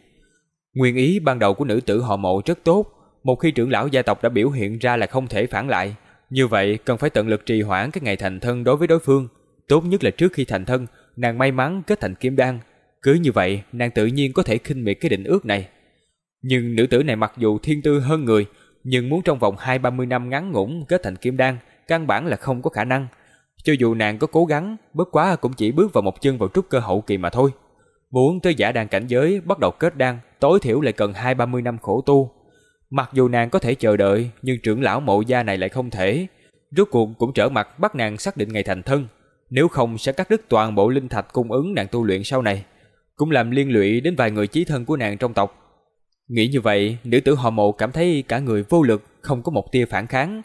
Nguyên ý ban đầu của nữ tử họ mộ rất tốt, một khi trưởng lão gia tộc đã biểu hiện ra là không thể phản lại, như vậy cần phải tận lực trì hoãn cái ngày thành thân đối với đối phương. Tốt nhất là trước khi thành thân, nàng may mắn kết thành kim đan. Cứ như vậy, nàng tự nhiên có thể khinh miệt cái định ước này. Nhưng nữ tử này mặc dù thiên tư hơn người, nhưng muốn trong vòng hai ba mươi năm ngắn ngủn kết thành kim đan, căn bản là không có khả năng. Cho dù nàng có cố gắng, bất quá cũng chỉ bước vào một chân vào trúc cơ hậu kỳ mà thôi. Muốn tới giả đan cảnh giới bắt đầu kết đan, tối thiểu lại cần hai ba mươi năm khổ tu. Mặc dù nàng có thể chờ đợi, nhưng trưởng lão mộ gia này lại không thể. Rốt cuộc cũng trở mặt bắt nàng xác định ngày thành thân, nếu không sẽ cắt đứt toàn bộ linh thạch cung ứng nàng tu luyện sau này, cũng làm liên lụy đến vài người chí thân của nàng trong tộc. Nghĩ như vậy, nữ tử họ mộ cảm thấy cả người vô lực, không có một tia phản kháng.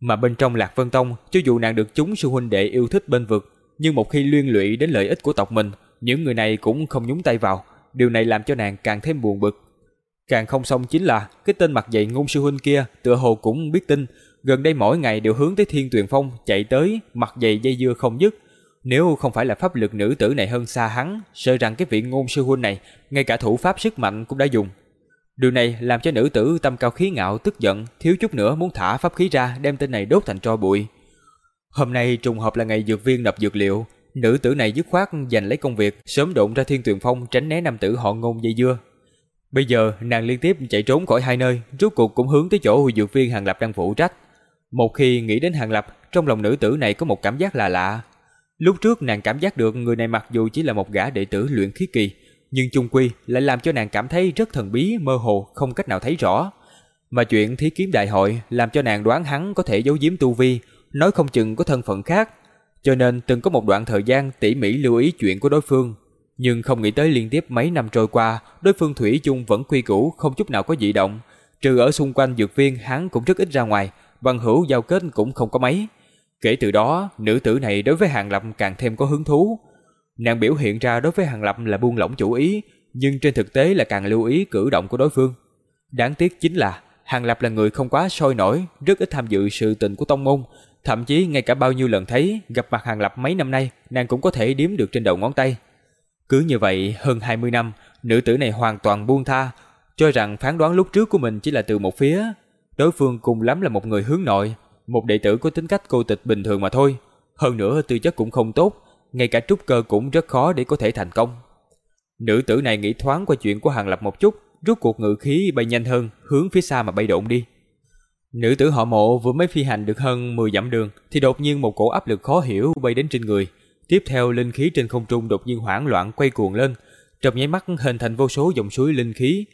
Mà bên trong Lạc Vân Tông, cho dù nàng được chúng sư huynh đệ yêu thích bên vực, nhưng một khi liên lụy đến lợi ích của tộc mình, những người này cũng không nhúng tay vào, điều này làm cho nàng càng thêm buồn bực. Càng không xong chính là cái tên mặt dày ngôn sư huynh kia tựa hồ cũng biết tin, gần đây mỗi ngày đều hướng tới Thiên Tuyền Phong chạy tới, mặt dày dây dưa không dứt. Nếu không phải là pháp lực nữ tử này hơn xa hắn, sợ rằng cái vị ngôn sư huynh này, ngay cả thủ pháp sức mạnh cũng đã dùng, Điều này làm cho nữ tử tâm cao khí ngạo tức giận, thiếu chút nữa muốn thả pháp khí ra đem tên này đốt thành tro bụi. Hôm nay trùng hợp là ngày dược viên nập dược liệu, nữ tử này dứt khoát giành lấy công việc, sớm độn ra Thiên Tuyền Phong tránh né nam tử họ Ngôn dây dưa. Bây giờ nàng liên tiếp chạy trốn khỏi hai nơi, rốt cuộc cũng hướng tới chỗ dược viên Hàng Lập đang phụ trách. Một khi nghĩ đến Hàng Lập, trong lòng nữ tử này có một cảm giác là lạ. Lúc trước nàng cảm giác được người này mặc dù chỉ là một gã đệ tử luyện khí kỳ, nhưng chung quy lại làm cho nàng cảm thấy rất thần bí, mơ hồ, không cách nào thấy rõ. Mà chuyện thí kiếm đại hội làm cho nàng đoán hắn có thể giấu giếm tu vi, nói không chừng có thân phận khác, cho nên từng có một đoạn thời gian tỉ mỉ lưu ý chuyện của đối phương, nhưng không nghĩ tới liên tiếp mấy năm trôi qua, đối phương thủy chung vẫn quy củ, không chút nào có dị động, trừ ở xung quanh dược viên hắn cũng rất ít ra ngoài, bằng hữu giao kết cũng không có mấy. Kể từ đó, nữ tử này đối với Hàng Lập càng thêm có hứng thú. Nàng biểu hiện ra đối với Hàng Lập là buông lỏng chủ ý, nhưng trên thực tế là càng lưu ý cử động của đối phương. Đáng tiếc chính là Hàng Lập là người không quá sôi nổi, rất ít tham dự sự tình của tông môn, thậm chí ngay cả bao nhiêu lần thấy gặp mặt Hàng Lập mấy năm nay, nàng cũng có thể đếm được trên đầu ngón tay. Cứ như vậy, hơn 20 năm, nữ tử này hoàn toàn buông tha, cho rằng phán đoán lúc trước của mình chỉ là từ một phía. Đối phương cùng lắm là một người hướng nội, một đệ tử có tính cách cô tịch bình thường mà thôi. Hơn nữa tư chất cũng không tốt, ngay cả trúc cơ cũng rất khó để có thể thành công. Nữ tử này nghĩ thoáng qua chuyện của Hàng Lập một chút, rút cuộc ngự khí bay nhanh hơn, hướng phía xa mà bay độn đi. Nữ tử họ mộ vừa mới phi hành được hơn 10 dặm đường, thì đột nhiên một cổ áp lực khó hiểu bay đến trên người. Tiếp theo linh khí trên không trung đột nhiên hoảng loạn quay cuồng lên, trong nháy mắt hình thành vô số dòng suối linh khí.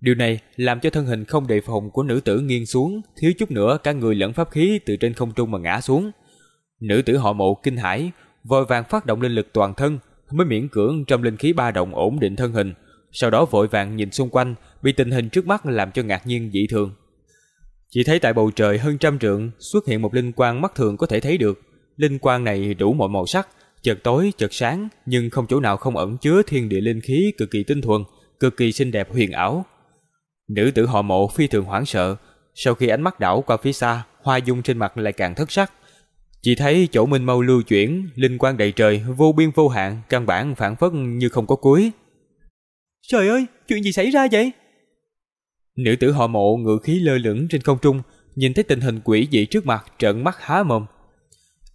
Điều này làm cho thân hình không đề phòng của nữ tử nghiêng xuống, thiếu chút nữa cả người lẫn pháp khí từ trên không trung mà ngã xuống. Nữ tử họ mộ kinh hãi, vội vàng phát động linh lực toàn thân, mới miễn cưỡng trong linh khí ba động ổn định thân hình, sau đó vội vàng nhìn xung quanh, bị tình hình trước mắt làm cho ngạc nhiên dị thường. Chỉ thấy tại bầu trời hơn trăm trượng xuất hiện một linh quang mắt thường có thể thấy được. Linh quang này đủ mọi màu sắc, chợt tối chợt sáng, nhưng không chỗ nào không ẩn chứa thiên địa linh khí cực kỳ tinh thuần, cực kỳ xinh đẹp huyền ảo. Nữ tử họ Mộ phi thường hoảng sợ, sau khi ánh mắt đảo qua phía xa, hoa dung trên mặt lại càng thất sắc. Chỉ thấy chỗ minh mâu lưu chuyển, linh quang đầy trời, vô biên vô hạn, căn bản phản phất như không có cuối. Trời ơi, chuyện gì xảy ra vậy? Nữ tử họ mộ ngự khí lơ lửng trên không trung, nhìn thấy tình hình quỷ dị trước mặt, trợn mắt há mồm.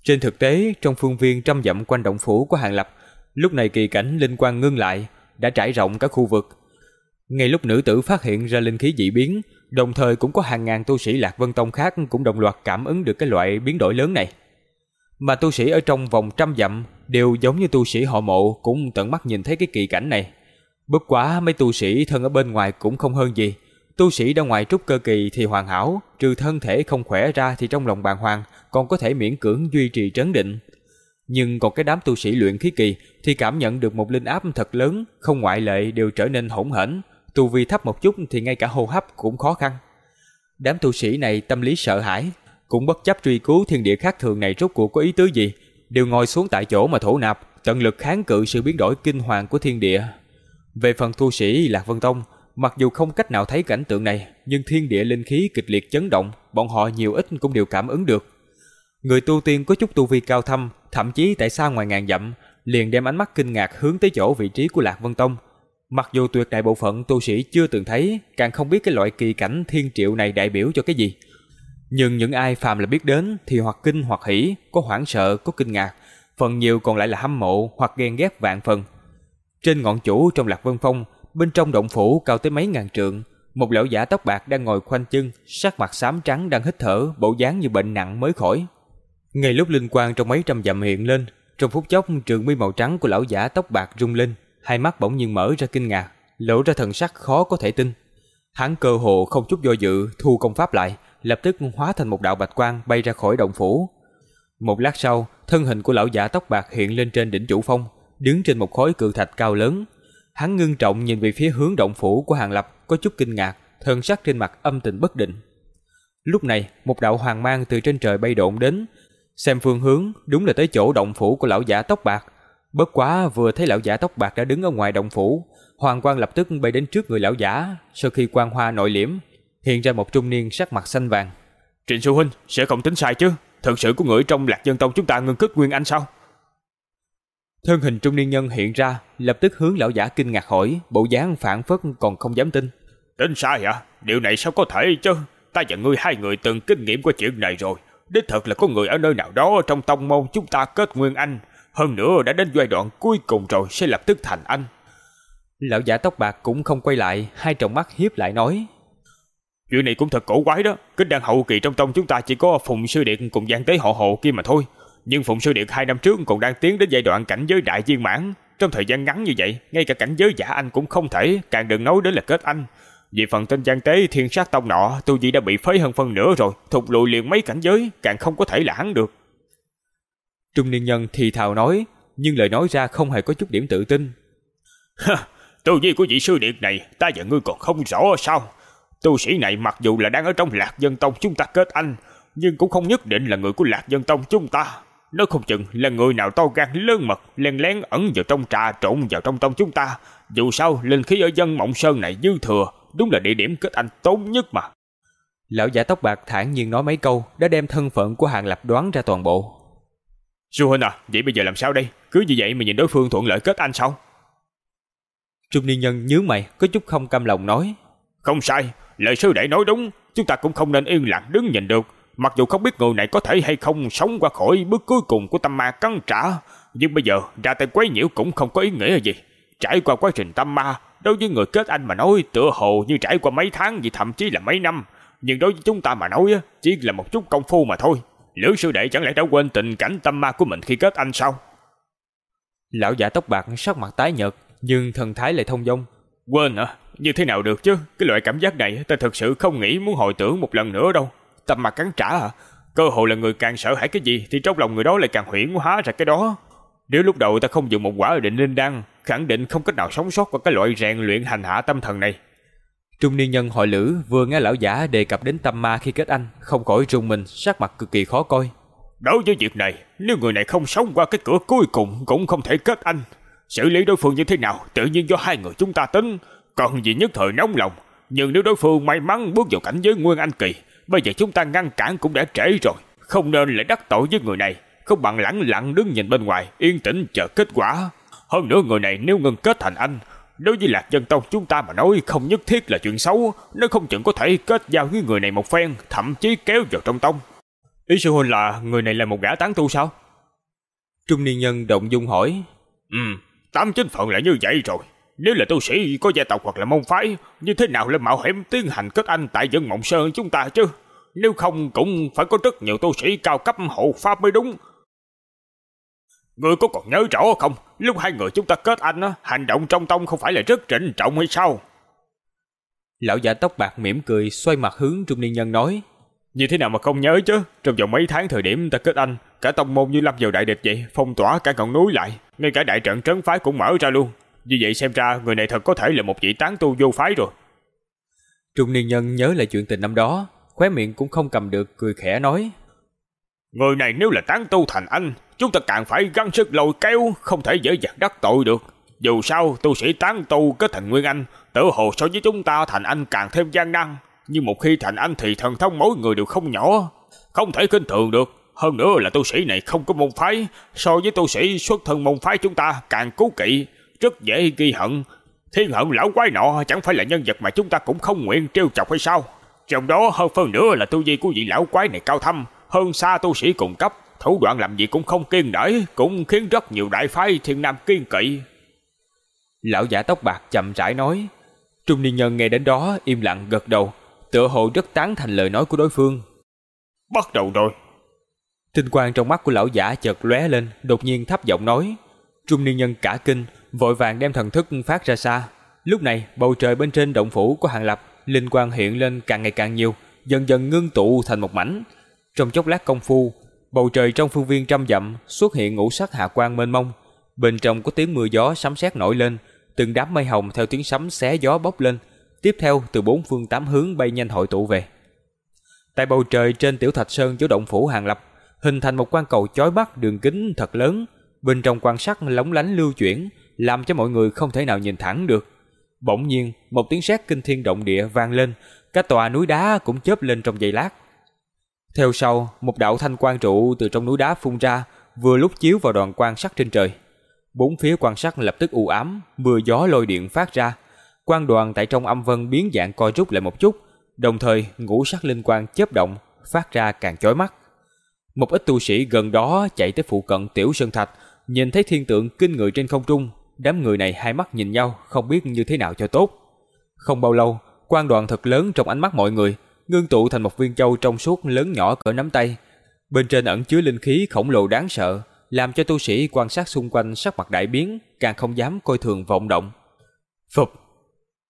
Trên thực tế, trong phương viên trăm dặm quanh động phủ của Hàng Lập, lúc này kỳ cảnh linh quang ngưng lại, đã trải rộng cả khu vực. Ngay lúc nữ tử phát hiện ra linh khí dị biến, đồng thời cũng có hàng ngàn tu sĩ Lạc Vân Tông khác cũng đồng loạt cảm ứng được cái loại biến đổi lớn này. Mà tu sĩ ở trong vòng trăm dặm đều giống như tu sĩ họ mộ cũng tận mắt nhìn thấy cái kỳ cảnh này. Bất quá mấy tu sĩ thân ở bên ngoài cũng không hơn gì. Tu sĩ ra ngoài trúc cơ kỳ thì hoàn hảo, trừ thân thể không khỏe ra thì trong lòng bàn hoàng còn có thể miễn cưỡng duy trì trấn định. Nhưng còn cái đám tu sĩ luyện khí kỳ thì cảm nhận được một linh áp thật lớn, không ngoại lệ đều trở nên hỗn hển, tu vi thấp một chút thì ngay cả hô hấp cũng khó khăn. Đám tu sĩ này tâm lý sợ hãi, cũng bất chấp truy cứu thiên địa khác thường này rốt cuộc có ý tứ gì, đều ngồi xuống tại chỗ mà thổ nạp, tận lực kháng cự sự biến đổi kinh hoàng của thiên địa. Về phần tu sĩ Lạc Vân Tông, mặc dù không cách nào thấy cảnh tượng này, nhưng thiên địa linh khí kịch liệt chấn động, bọn họ nhiều ít cũng đều cảm ứng được. Người tu tiên có chút tu vi cao thâm, thậm chí tại xa ngoài ngàn dặm, liền đem ánh mắt kinh ngạc hướng tới chỗ vị trí của Lạc Vân Tông. Mặc dù tuyệt đại bộ phận tu sĩ chưa từng thấy, càng không biết cái loại kỳ cảnh thiên triệu này đại biểu cho cái gì. Nhưng những ai phàm là biết đến thì hoặc kinh hoặc hỉ, có hoảng sợ, có kinh ngạc, phần nhiều còn lại là hâm mộ hoặc ghen ghét vạn phần. Trên ngọn chủ trong Lạc Vân Phong, bên trong động phủ cao tới mấy ngàn trượng, một lão giả tóc bạc đang ngồi khoanh chân, sắc mặt xám trắng đang hít thở, bộ dáng như bệnh nặng mới khỏi. Ngay lúc linh quang trong mấy trăm dặm hiện lên, trong phút chốc trường mi màu trắng của lão giả tóc bạc rung lên, hai mắt bỗng nhiên mở ra kinh ngạc, lộ ra thần sắc khó có thể tin. Hắn cơ hồ không chút do dự, thu công pháp lại, lập tức hóa thành một đạo bạch quang bay ra khỏi động phủ. Một lát sau, thân hình của lão giả tóc bạc hiện lên trên đỉnh chủ phong, đứng trên một khối cự thạch cao lớn. Hắn ngưng trọng nhìn về phía hướng động phủ của Hàng Lập, có chút kinh ngạc, thần sắc trên mặt âm tình bất định. Lúc này, một đạo hoàng mang từ trên trời bay độn đến, xem phương hướng, đúng là tới chỗ động phủ của lão giả tóc bạc. Bất quá vừa thấy lão giả tóc bạc đã đứng ở ngoài động phủ, hoàng quang lập tức bay đến trước người lão giả, sau khi quang hoa nội liễm, hiện ra một trung niên sắc mặt xanh vàng. Trịnh sư huynh sẽ không tính sai chứ? Thật sự có người trong lạc dân tông chúng ta ngân cất nguyên anh sao? Thân hình trung niên nhân hiện ra, lập tức hướng lão giả kinh ngạc hỏi, bộ dáng phản phất còn không dám tin. Tính sai à? Điều này sao có thể chứ? Ta và ngươi hai người từng kinh nghiệm qua chuyện này rồi. Đích thật là có người ở nơi nào đó trong tông môn chúng ta kết nguyên anh. Hơn nữa đã đến giai đoạn cuối cùng rồi sẽ lập tức thành anh. Lão giả tóc bạc cũng không quay lại, hai tròng mắt hiếp lại nói. Chuyện này cũng thật cổ quái đó. Kính đan hậu kỳ trong tông chúng ta chỉ có Phùng Sư Điện cùng Giang Tế Họ Hộ kia mà thôi. Nhưng Phụng Sư Điện hai năm trước còn đang tiến đến giai đoạn cảnh giới đại viên mãn. Trong thời gian ngắn như vậy, ngay cả cảnh giới giả anh cũng không thể, càng đừng nói đến là kết anh. Vì phần tên gian tế thiên sát tông nọ, tu vi đã bị phế hơn phân nửa rồi, thụt lùi liền mấy cảnh giới, càng không có thể là hắn được. Trung niên nhân thì thào nói, nhưng lời nói ra không hề có chút điểm tự tin. tu vi của vị sư điệt này, ta và ngươi còn không rõ sao? Tu sĩ này mặc dù là đang ở trong lạc dân tông chúng ta kết anh, nhưng cũng không nhất định là người của lạc dân tông chúng ta. Nó không chừng là người nào to gan lớn mật, len lén ẩn vào trong trà trộn vào trong tông chúng ta. Dù sao, linh khí ở dân Mộng Sơn này dư thừa, đúng là địa điểm kết anh tốt nhất mà. Lão giả tóc bạc thản nhiên nói mấy câu, đã đem thân phận của hàng lập đoán ra toàn bộ. Sư huynh à, vậy bây giờ làm sao đây? Cứ như vậy mà nhìn đối phương thuận lợi kết anh sao? Trung niên nhân nhướng mày, có chút không cam lòng nói. Không sai, lời sư đệ nói đúng, chúng ta cũng không nên yên lặng đứng nhìn được. Mặc dù không biết người này có thể hay không sống qua khỏi bước cuối cùng của tâm ma cắn trả, nhưng bây giờ ra tay quấy nhiễu cũng không có ý nghĩa gì. Trải qua quá trình tâm ma, đối với người kết anh mà nói tựa hồ như trải qua mấy tháng gì thậm chí là mấy năm. Nhưng đối với chúng ta mà nói chỉ là một chút công phu mà thôi. Lữ sư đệ chẳng lẽ đã quên tình cảnh tâm ma của mình khi kết anh sao? Lão giả tóc bạc sắc mặt tái nhợt, nhưng thần thái lại thông dong. Quên à, như thế nào được chứ? Cái loại cảm giác này ta thực sự không nghĩ muốn hồi tưởng một lần nữa đâu. Tâm ma cắn trả à? Cơ hội là người càng sợ hãi cái gì thì trong lòng người đó lại càng huyễn hóa ra cái đó. Nếu lúc đầu ta không dùng một quả định linh đan, khẳng định không cách nào sống sót qua cái loại rèn luyện hành hạ tâm thần này. Trung niên nhân hội lữ vừa nghe lão giả đề cập đến tâm ma khi kết anh, không khỏi rùng mình, sắc mặt cực kỳ khó coi. Đối với việc này, nếu người này không sống qua cái cửa cuối cùng cũng không thể kết anh. Xử lý đối phương như thế nào, tự nhiên do hai người chúng ta tính. Còn gì nhất thời nóng lòng. Nhưng nếu đối phương may mắn bước vào cảnh giới Nguyên Anh Kỳ, bây giờ chúng ta ngăn cản cũng đã trễ rồi. Không nên lại đắc tội với người này. Không bằng lặng lặng đứng nhìn bên ngoài, yên tĩnh chờ kết quả. Hơn nữa người này nếu ngừng kết thành anh, Đối với Lạc Dân Tông chúng ta mà nói không nhất thiết là chuyện xấu, nó không chừng có thể kết giao với người này một phen, thậm chí kéo vào trong tông. Ý sư huynh là người này là một gã tán tu sao? Trung niên nhân động dung hỏi. Ừ, tám chín phận là như vậy rồi. Nếu là tu sĩ có gia tộc hoặc là môn phái, như thế nào lại mạo hiểm tiến hành kết anh tại dân Mộng Sơn chúng ta chứ? Nếu không cũng phải có rất nhiều tu sĩ cao cấp hộ pháp mới đúng. Ngươi có còn nhớ rõ không? Lúc hai người chúng ta kết anh á, hành động trong tông không phải là rất trịnh trọng hay sao? Lão giả tóc bạc mỉm cười, xoay mặt hướng trung niên nhân nói. Như thế nào mà không nhớ chứ? Trong vòng mấy tháng thời điểm ta kết anh, cả tông môn như lâm vào đại địch vậy, phong tỏa cả ngọn núi lại, ngay cả đại trận trấn phái cũng mở ra luôn. Như vậy xem ra người này thật có thể là một vị tán tu vô phái rồi. Trung niên nhân nhớ lại chuyện tình năm đó, khóe miệng cũng không cầm được cười khẽ nói. Người này nếu là tán tu thành anh, chúng ta càng phải gắng sức lôi kéo, không thể dễ dàng đắc tội được. Dù sao, tu sĩ tán tu kết thành nguyên anh, tự hồ so với chúng ta thành anh càng thêm gian nan. Nhưng một khi thành anh thì thần thông mỗi người đều không nhỏ, không thể kinh thường được. Hơn nữa là tu sĩ này không có môn phái, so với tu sĩ xuất thân môn phái chúng ta càng cố kỵ, rất dễ ghi hận. Thiên hận lão quái nọ chẳng phải là nhân vật mà chúng ta cũng không nguyện trêu chọc hay sao? Trong đó hơn phân nữa là tu vi của vị lão quái này cao thâm, hơn xa tu sĩ cùng cấp, thủ đoạn làm gì cũng không kiên nể, cũng khiến rất nhiều đại phái thiên nam kiên kỵ. Lão giả tóc bạc chậm rãi nói, trung niên nhân nghe đến đó im lặng gật đầu, tựa hồ rất tán thành lời nói của đối phương. Bắt đầu rồi. Tinh quang trong mắt của lão giả chợt lóe lên, đột nhiên thấp giọng nói. Trung niên nhân cả kinh, vội vàng đem thần thức phát ra xa. Lúc này, bầu trời bên trên động phủ của Hàng Lập, linh quang hiện lên càng ngày càng nhiều, dần dần ngưng tụ thành một mảnh, trong chốc lát công phu, bầu trời trong phương viên trăm dặm xuất hiện ngũ sắc hạ quang mênh mông. Bên trong có tiếng mưa gió sấm sét nổi lên, từng đám mây hồng theo tiếng sấm xé gió bốc lên, tiếp theo từ bốn phương tám hướng bay nhanh hội tụ về. Tại bầu trời trên tiểu thạch sơn chỗ động phủ hàng lập, hình thành một quan cầu chói mắt đường kính thật lớn, bên trong quan sắc lóng lánh lưu chuyển, làm cho mọi người không thể nào nhìn thẳng được. Bỗng nhiên, một tiếng sét kinh thiên động địa vang lên, cả tòa núi đá cũng chớp lên trong giây lát. Theo sau, một đạo thanh quang trụ từ trong núi đá phun ra, vừa lúc chiếu vào đoàn quan sắc trên trời. Bốn phía quan sắc lập tức u ám, mưa gió lôi điện phát ra. Quan đoàn tại trong âm vân biến dạng co rút lại một chút, đồng thời ngũ sắc linh quang chớp động, phát ra càng chói mắt. Một ít tu sĩ gần đó chạy tới phụ cận tiểu sơn thạch, nhìn thấy thiên tượng kinh người trên không trung, đám người này hai mắt nhìn nhau, không biết như thế nào cho tốt. Không bao lâu, quan đoàn thật lớn trong ánh mắt mọi người, ngưng tụ thành một viên châu trong suốt lớn nhỏ cỡ nắm tay. Bên trên ẩn chứa linh khí khổng lồ đáng sợ, làm cho tu sĩ quan sát xung quanh sắc mặt đại biến, càng không dám coi thường vọng động. Phục!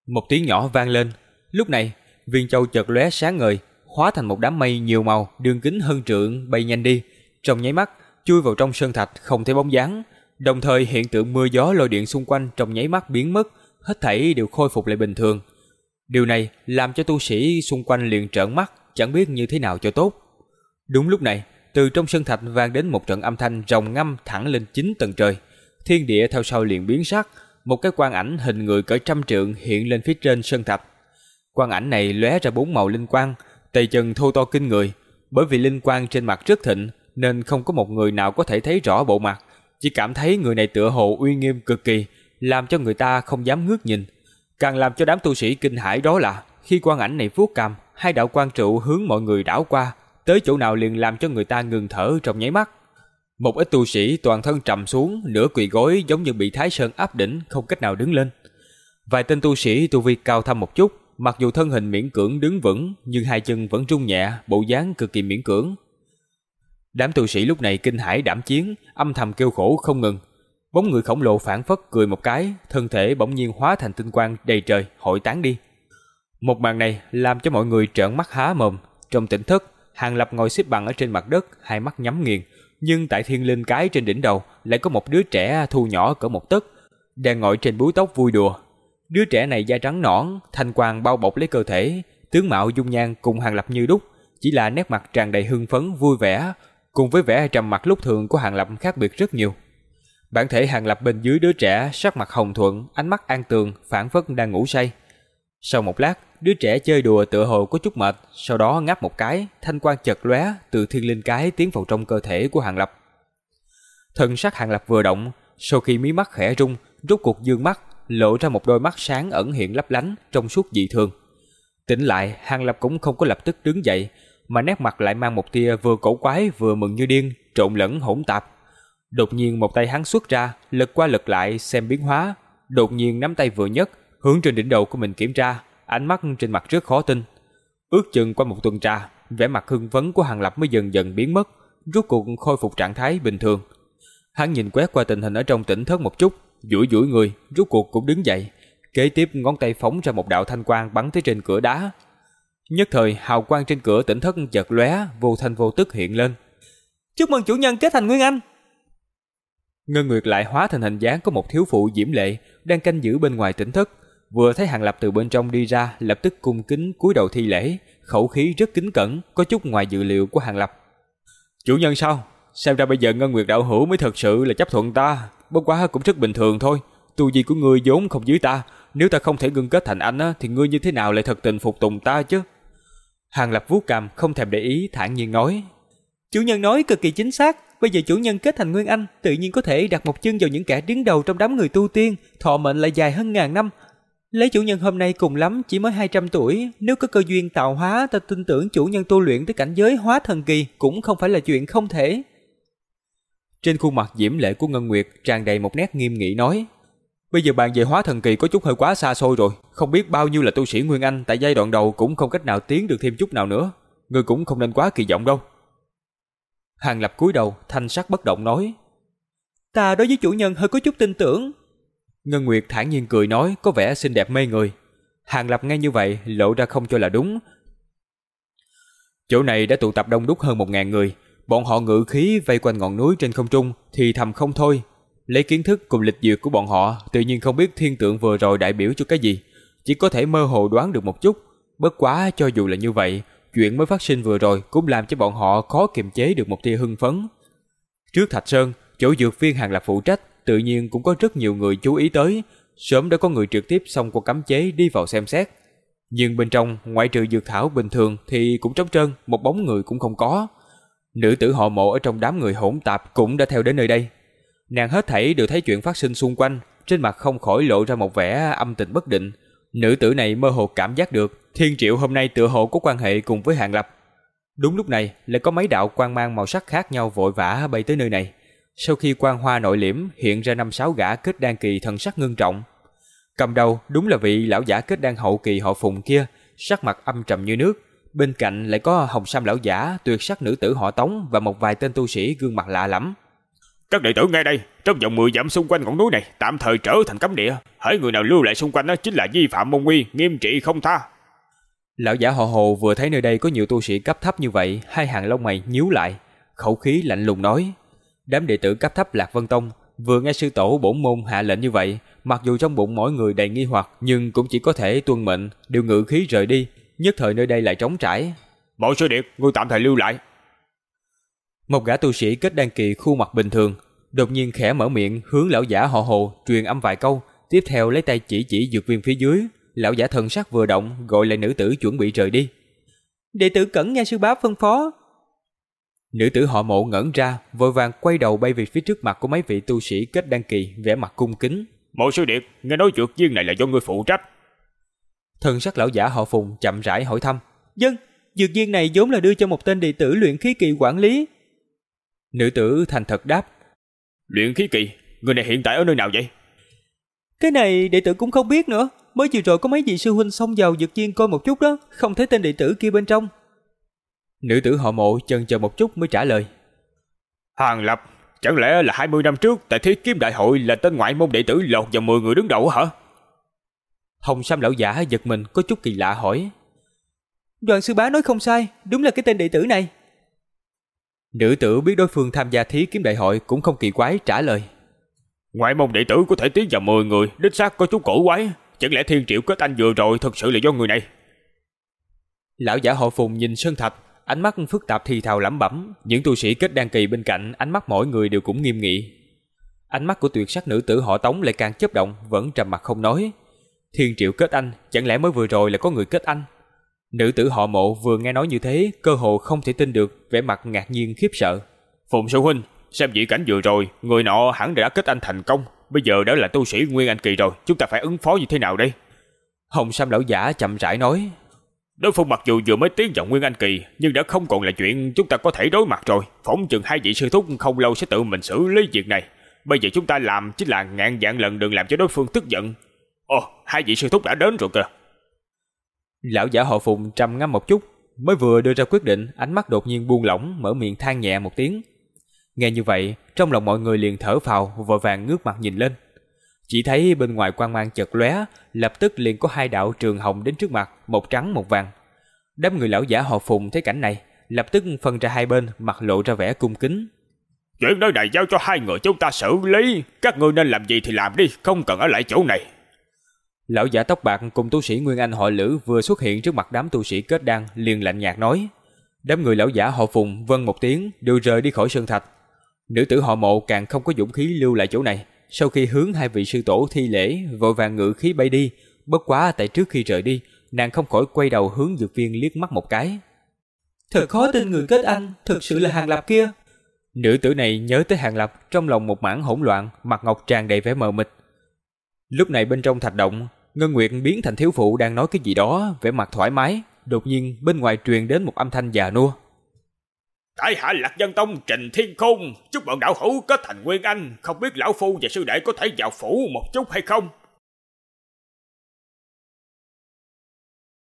Một tiếng nhỏ vang lên, Lúc này, viên châu chợt lóe sáng ngời, hóa thành một đám mây nhiều màu, đường kính hơn trượng bay nhanh đi, trong nháy mắt chui vào trong sơn thạch không thấy bóng dáng, đồng thời hiện tượng mưa gió lôi điện xung quanh trong nháy mắt biến mất, hết thảy đều khôi phục lại bình thường. Điều này làm cho tu sĩ xung quanh liền trợn mắt, chẳng biết như thế nào cho tốt. Đúng lúc này, từ trong sơn thạch vang đến một trận âm thanh rồng ngâm thẳng lên chín tầng trời. Thiên địa theo sau liền biến sắc, một cái quang ảnh hình người cỡ trăm trượng hiện lên phía trên sơn thạch. Quang ảnh này lóe ra bốn màu linh quang, tay chân thô to kinh người, bởi vì linh quang trên mặt rất thịnh nên không có một người nào có thể thấy rõ bộ mặt, chỉ cảm thấy người này tựa hồ uy nghiêm cực kỳ, làm cho người ta không dám ngước nhìn. Càng làm cho đám tu sĩ kinh hãi đó là khi quang ảnh này vuốt cằm, hai đạo quan trụ hướng mọi người đảo qua, tới chỗ nào liền làm cho người ta ngừng thở trong nháy mắt. Một ít tu sĩ toàn thân trầm xuống, nửa quỳ gối giống như bị Thái Sơn áp đỉnh, không cách nào đứng lên. Vài tên tu sĩ tu vi cao thâm một chút, mặc dù thân hình miễn cưỡng đứng vững, nhưng hai chân vẫn rung nhẹ, bộ dáng cực kỳ miễn cưỡng. Đám tu sĩ lúc này kinh hãi đảm chiến, âm thầm kêu khổ không ngừng. Bóng người khổng lồ phản phất cười một cái, thân thể bỗng nhiên hóa thành tinh quang đầy trời, hội tán đi. Một màn này làm cho mọi người trợn mắt há mồm. Trong tỉnh thức, Hàng Lập ngồi xếp bằng ở trên mặt đất, hai mắt nhắm nghiền. Nhưng tại thiên linh cái trên đỉnh đầu lại có một đứa trẻ thu nhỏ cỡ một tấc, đang ngồi trên búi tóc vui đùa. Đứa trẻ này da trắng nõn, thanh quang bao bọc lấy cơ thể, tướng mạo dung nhan cùng Hàng Lập như đúc, chỉ là nét mặt tràn đầy hưng phấn vui vẻ, cùng với vẻ trầm mặt lúc thường của Hàng Lập khác biệt rất nhiều. Bản thể Hàng Lập bên dưới đứa trẻ sắc mặt hồng thuận, ánh mắt an tường, phản phất đang ngủ say. Sau một lát, đứa trẻ chơi đùa tựa hồ có chút mệt, sau đó ngáp một cái, thanh quang chật lóe từ thiên linh cái tiến vào trong cơ thể của Hàng Lập. thần sắc Hàng Lập vừa động, sau khi mí mắt khẽ rung, rút cuộc dương mắt, lộ ra một đôi mắt sáng ẩn hiện lấp lánh trong suốt dị thường. Tỉnh lại, Hàng Lập cũng không có lập tức đứng dậy, mà nét mặt lại mang một tia vừa cổ quái vừa mừng như điên, trộn lẫn hỗn tạp. Đột nhiên một tay hắn xuất ra, lật qua lật lại xem biến hóa, đột nhiên nắm tay vừa nhất, hướng trên đỉnh đầu của mình kiểm tra, ánh mắt trên mặt rất khó tin. Ước chừng qua một tuần tra, vẻ mặt hưng phấn của Hàng Lập mới dần dần biến mất, rốt cuộc khôi phục trạng thái bình thường. Hắn nhìn quét qua tình hình ở trong tỉnh thất một chút, duỗi duỗi người, rốt cuộc cũng đứng dậy, kế tiếp ngón tay phóng ra một đạo thanh quang bắn tới trên cửa đá. Nhất thời hào quang trên cửa tỉnh thất chợt lóe, vô thanh vô tức hiện lên. Chúc mừng chủ nhân kết thành Nguyên Anh. Ngân Nguyệt lại hóa thành hình dáng của một thiếu phụ diễm lệ đang canh giữ bên ngoài tỉnh thất, vừa thấy Hàng Lập từ bên trong đi ra, lập tức cung kính cúi đầu thi lễ, khẩu khí rất kính cẩn, có chút ngoài dự liệu của Hàng Lập. Chủ nhân sao? Xem ra bây giờ Ngân Nguyệt đạo hữu mới thật sự là chấp thuận ta, bất quá cũng rất bình thường thôi. Tu vi của ngươi vốn không dưới ta, nếu ta không thể ngưng kết thành anh á, thì ngươi như thế nào lại thật tình phục tùng ta chứ? Hàng Lập vuốt cằm không thèm để ý, thản nhiên nói: "Chủ nhân nói cực kỳ chính xác, bây giờ chủ nhân kết thành nguyên anh, tự nhiên có thể đặt một chân vào những kẻ đứng đầu trong đám người tu tiên, thọ mệnh lại dài hơn ngàn năm, Lấy chủ nhân hôm nay cùng lắm chỉ mới 200 tuổi, nếu có cơ duyên tạo hóa, ta tin tưởng chủ nhân tu luyện tới cảnh giới hóa thần kỳ cũng không phải là chuyện không thể. Trên khuôn mặt diễm lệ của Ngân Nguyệt tràn đầy một nét nghiêm nghị nói: "Bây giờ bàn về hóa thần kỳ có chút hơi quá xa xôi rồi, không biết bao nhiêu là tu sĩ Nguyên Anh tại giai đoạn đầu cũng không cách nào tiến được thêm chút nào nữa, ngươi cũng không nên quá kỳ vọng đâu." Hàng Lập cúi đầu, thanh sắc bất động nói: "Ta đối với chủ nhân hơi có chút tin tưởng, Ngân Nguyệt thản nhiên cười nói có vẻ xinh đẹp mê người. Hàng Lập nghe như vậy lộ ra không cho là đúng. Chỗ này đã tụ tập đông đúc hơn một ngàn người. Bọn họ ngự khí vây quanh ngọn núi trên không trung thì thầm không thôi. Lấy kiến thức cùng lịch duyệt của bọn họ tự nhiên không biết thiên tượng vừa rồi đại biểu cho cái gì. Chỉ có thể mơ hồ đoán được một chút. Bất quá cho dù là như vậy, chuyện mới phát sinh vừa rồi cũng làm cho bọn họ khó kiềm chế được một tia hưng phấn. Trước Thạch Sơn, chỗ dược viên hàng là phụ trách tự nhiên cũng có rất nhiều người chú ý tới, sớm đã có người trực tiếp xong qua cấm chế đi vào xem xét. Nhưng bên trong, ngoại trừ dược thảo bình thường thì cũng trống trơn, một bóng người cũng không có. Nữ tử họ mộ ở trong đám người hỗn tạp cũng đã theo đến nơi đây. Nàng hết thảy đều thấy chuyện phát sinh xung quanh, trên mặt không khỏi lộ ra một vẻ âm tình bất định. Nữ tử này mơ hồ cảm giác được, Thiên Triệu hôm nay tựa hồ có quan hệ cùng với Hàng Lập. Đúng lúc này, lại có mấy đạo quang mang màu sắc khác nhau vội vã bay tới nơi này. Sau khi quan hoa nội liễm hiện ra năm sáu gã kết đan kỳ thần sắc ngưng trọng. Cầm đầu đúng là vị lão giả kết đan hậu kỳ họ Phùng kia, sắc mặt âm trầm như nước. Bên cạnh lại có hồng sam lão giả, tuyệt sắc nữ tử họ Tống và một vài tên tu sĩ gương mặt lạ lắm. Các đệ tử ngay đây, trong vòng 10 dặm xung quanh ngọn núi này tạm thời trở thành cấm địa. Hỡi người nào lưu lại xung quanh đó chính là vi phạm môn nguy, nghiêm trị không tha. Lão giả họ Hồ vừa thấy nơi đây có nhiều tu sĩ cấp thấp như vậy, hai hàng lông mày nhíu lại, khẩu khí lạnh lùng nói: "Đám đệ tử cấp thấp Lạc Vân Tông vừa nghe sư tổ bổn môn hạ lệnh như vậy, mặc dù trong bụng mỗi người đầy nghi hoặc, nhưng cũng chỉ có thể tuân mệnh, điều ngự khí rời đi, nhất thời nơi đây lại trống trải." "Bộ sư điệt, ngươi tạm thời lưu lại." Một gã tu sĩ kết đan kỳ khuôn mặt bình thường, đột nhiên khẽ mở miệng hướng lão giả họ Hồ truyền âm vài câu, tiếp theo lấy tay chỉ chỉ dược viên phía dưới, lão giả thần sắc vừa động, gọi lại nữ tử chuẩn bị rời đi. Đệ tử cẩn nghe sư bá phân phó. Nữ tử họ mộ ngẩn ra, vội vàng quay đầu bay về phía trước mặt của mấy vị tu sĩ kết đăng kỳ, vẻ mặt cung kính. Mộ sư điệt, nghe nói dược viên này là do ngươi phụ trách. Thần sắc lão giả họ phùng chậm rãi hỏi thăm. Dân, dược viên này vốn là đưa cho một tên đệ tử luyện khí kỳ quản lý. Nữ tử thành thật đáp. Luyện khí kỳ, người này hiện tại ở nơi nào vậy? Cái này đệ tử cũng không biết nữa. Mới vừa rồi có mấy vị sư huynh xông vào dược viên coi một chút đó, không thấy tên đệ tử kia bên trong. Nữ tử họ mộ chần chờ một chút mới trả lời. Hàng Lập, chẳng lẽ là 20 năm trước tại Thiết Kiếm Đại hội là tên ngoại môn đệ tử lọt vào 10 người đứng đầu hả? Hồng Sam lão giả giật mình có chút kỳ lạ hỏi. Đoàn sư bá nói không sai, đúng là cái tên đệ tử này. Nữ tử biết đối phương tham gia thí kiếm đại hội cũng không kỳ quái trả lời. Ngoại môn đệ tử có thể tiến vào 10 người, đích xác có chút cổ quái. Chẳng lẽ thiên triệu kết anh vừa rồi thật sự là do người này? Lão giả họ phùng nhìn Sơn Thạch, ánh mắt phức tạp thì thào lẩm bẩm. Những tu sĩ kết đan kỳ bên cạnh, ánh mắt mỗi người đều cũng nghiêm nghị. Ánh mắt của tuyệt sắc nữ tử họ tống lại càng chấp động, vẫn trầm mặt không nói. Thiên triệu kết anh, chẳng lẽ mới vừa rồi là có người kết anh? Nữ tử họ mộ vừa nghe nói như thế, cơ hồ không thể tin được, vẻ mặt ngạc nhiên khiếp sợ. Phùng sư huynh, xem dị cảnh vừa rồi, người nọ hẳn đã kết anh thành công, bây giờ đã là tu sĩ Nguyên Anh kỳ rồi, chúng ta phải ứng phó như thế nào đây? Hồng Sam lão giả chậm rãi nói. Đối phương mặc dù vừa mới tiến vào Nguyên Anh kỳ, nhưng đã không còn là chuyện chúng ta có thể đối mặt rồi. Phỏng chừng hai vị sư thúc không lâu sẽ tự mình xử lý việc này. Bây giờ chúng ta làm chính là ngàn dạng lần đừng làm cho đối phương tức giận. Ồ, hai vị sư thúc đã đến rồi kìa. Lão giả họ Phùng trầm ngâm một chút, mới vừa đưa ra quyết định, ánh mắt đột nhiên buông lỏng, mở miệng than nhẹ một tiếng. Nghe như vậy, trong lòng mọi người liền thở phào, vội vàng ngước mặt nhìn lên. Chỉ thấy bên ngoài quang mang chợt lóe, lập tức liền có hai đạo trường hồng đến trước mặt, một trắng một vàng. Đám người lão giả họ Phùng thấy cảnh này, lập tức phân ra hai bên, mặt lộ ra vẻ cung kính. Chuyện nơi này giao cho hai người chúng ta xử lý, các ngươi nên làm gì thì làm đi, không cần ở lại chỗ này. Lão giả tóc bạc cùng tu sĩ Nguyên Anh họ Lữ vừa xuất hiện trước mặt đám tu sĩ kết đan, liền lạnh nhạt nói. Đám người lão giả họ Phùng vâng một tiếng, đều rời đi khỏi sơn thạch. Nữ tử họ Mộ càng không có dũng khí lưu lại chỗ này, sau khi hướng hai vị sư tổ thi lễ, vội vàng ngự khí bay đi, bất quá tại trước khi rời đi, nàng không khỏi quay đầu hướng dược viên liếc mắt một cái. Thật khó tin người kết anh, thực sự là hàng lập kia. Nữ tử này nhớ tới hàng lập, trong lòng một mảng hỗn loạn, mặt ngọc tràn đầy vẻ mờ mịt. Lúc này bên trong thạch động, Ngân Nguyệt biến thành thiếu phụ đang nói cái gì đó, vẻ mặt thoải mái, đột nhiên bên ngoài truyền đến một âm thanh già nua. Tại hạ Lạc Dân Tông Trình Thiên Khôn, chúc bọn đạo hữu kết thành nguyên anh, không biết lão phu và sư đệ có thể vào phủ một chút hay không?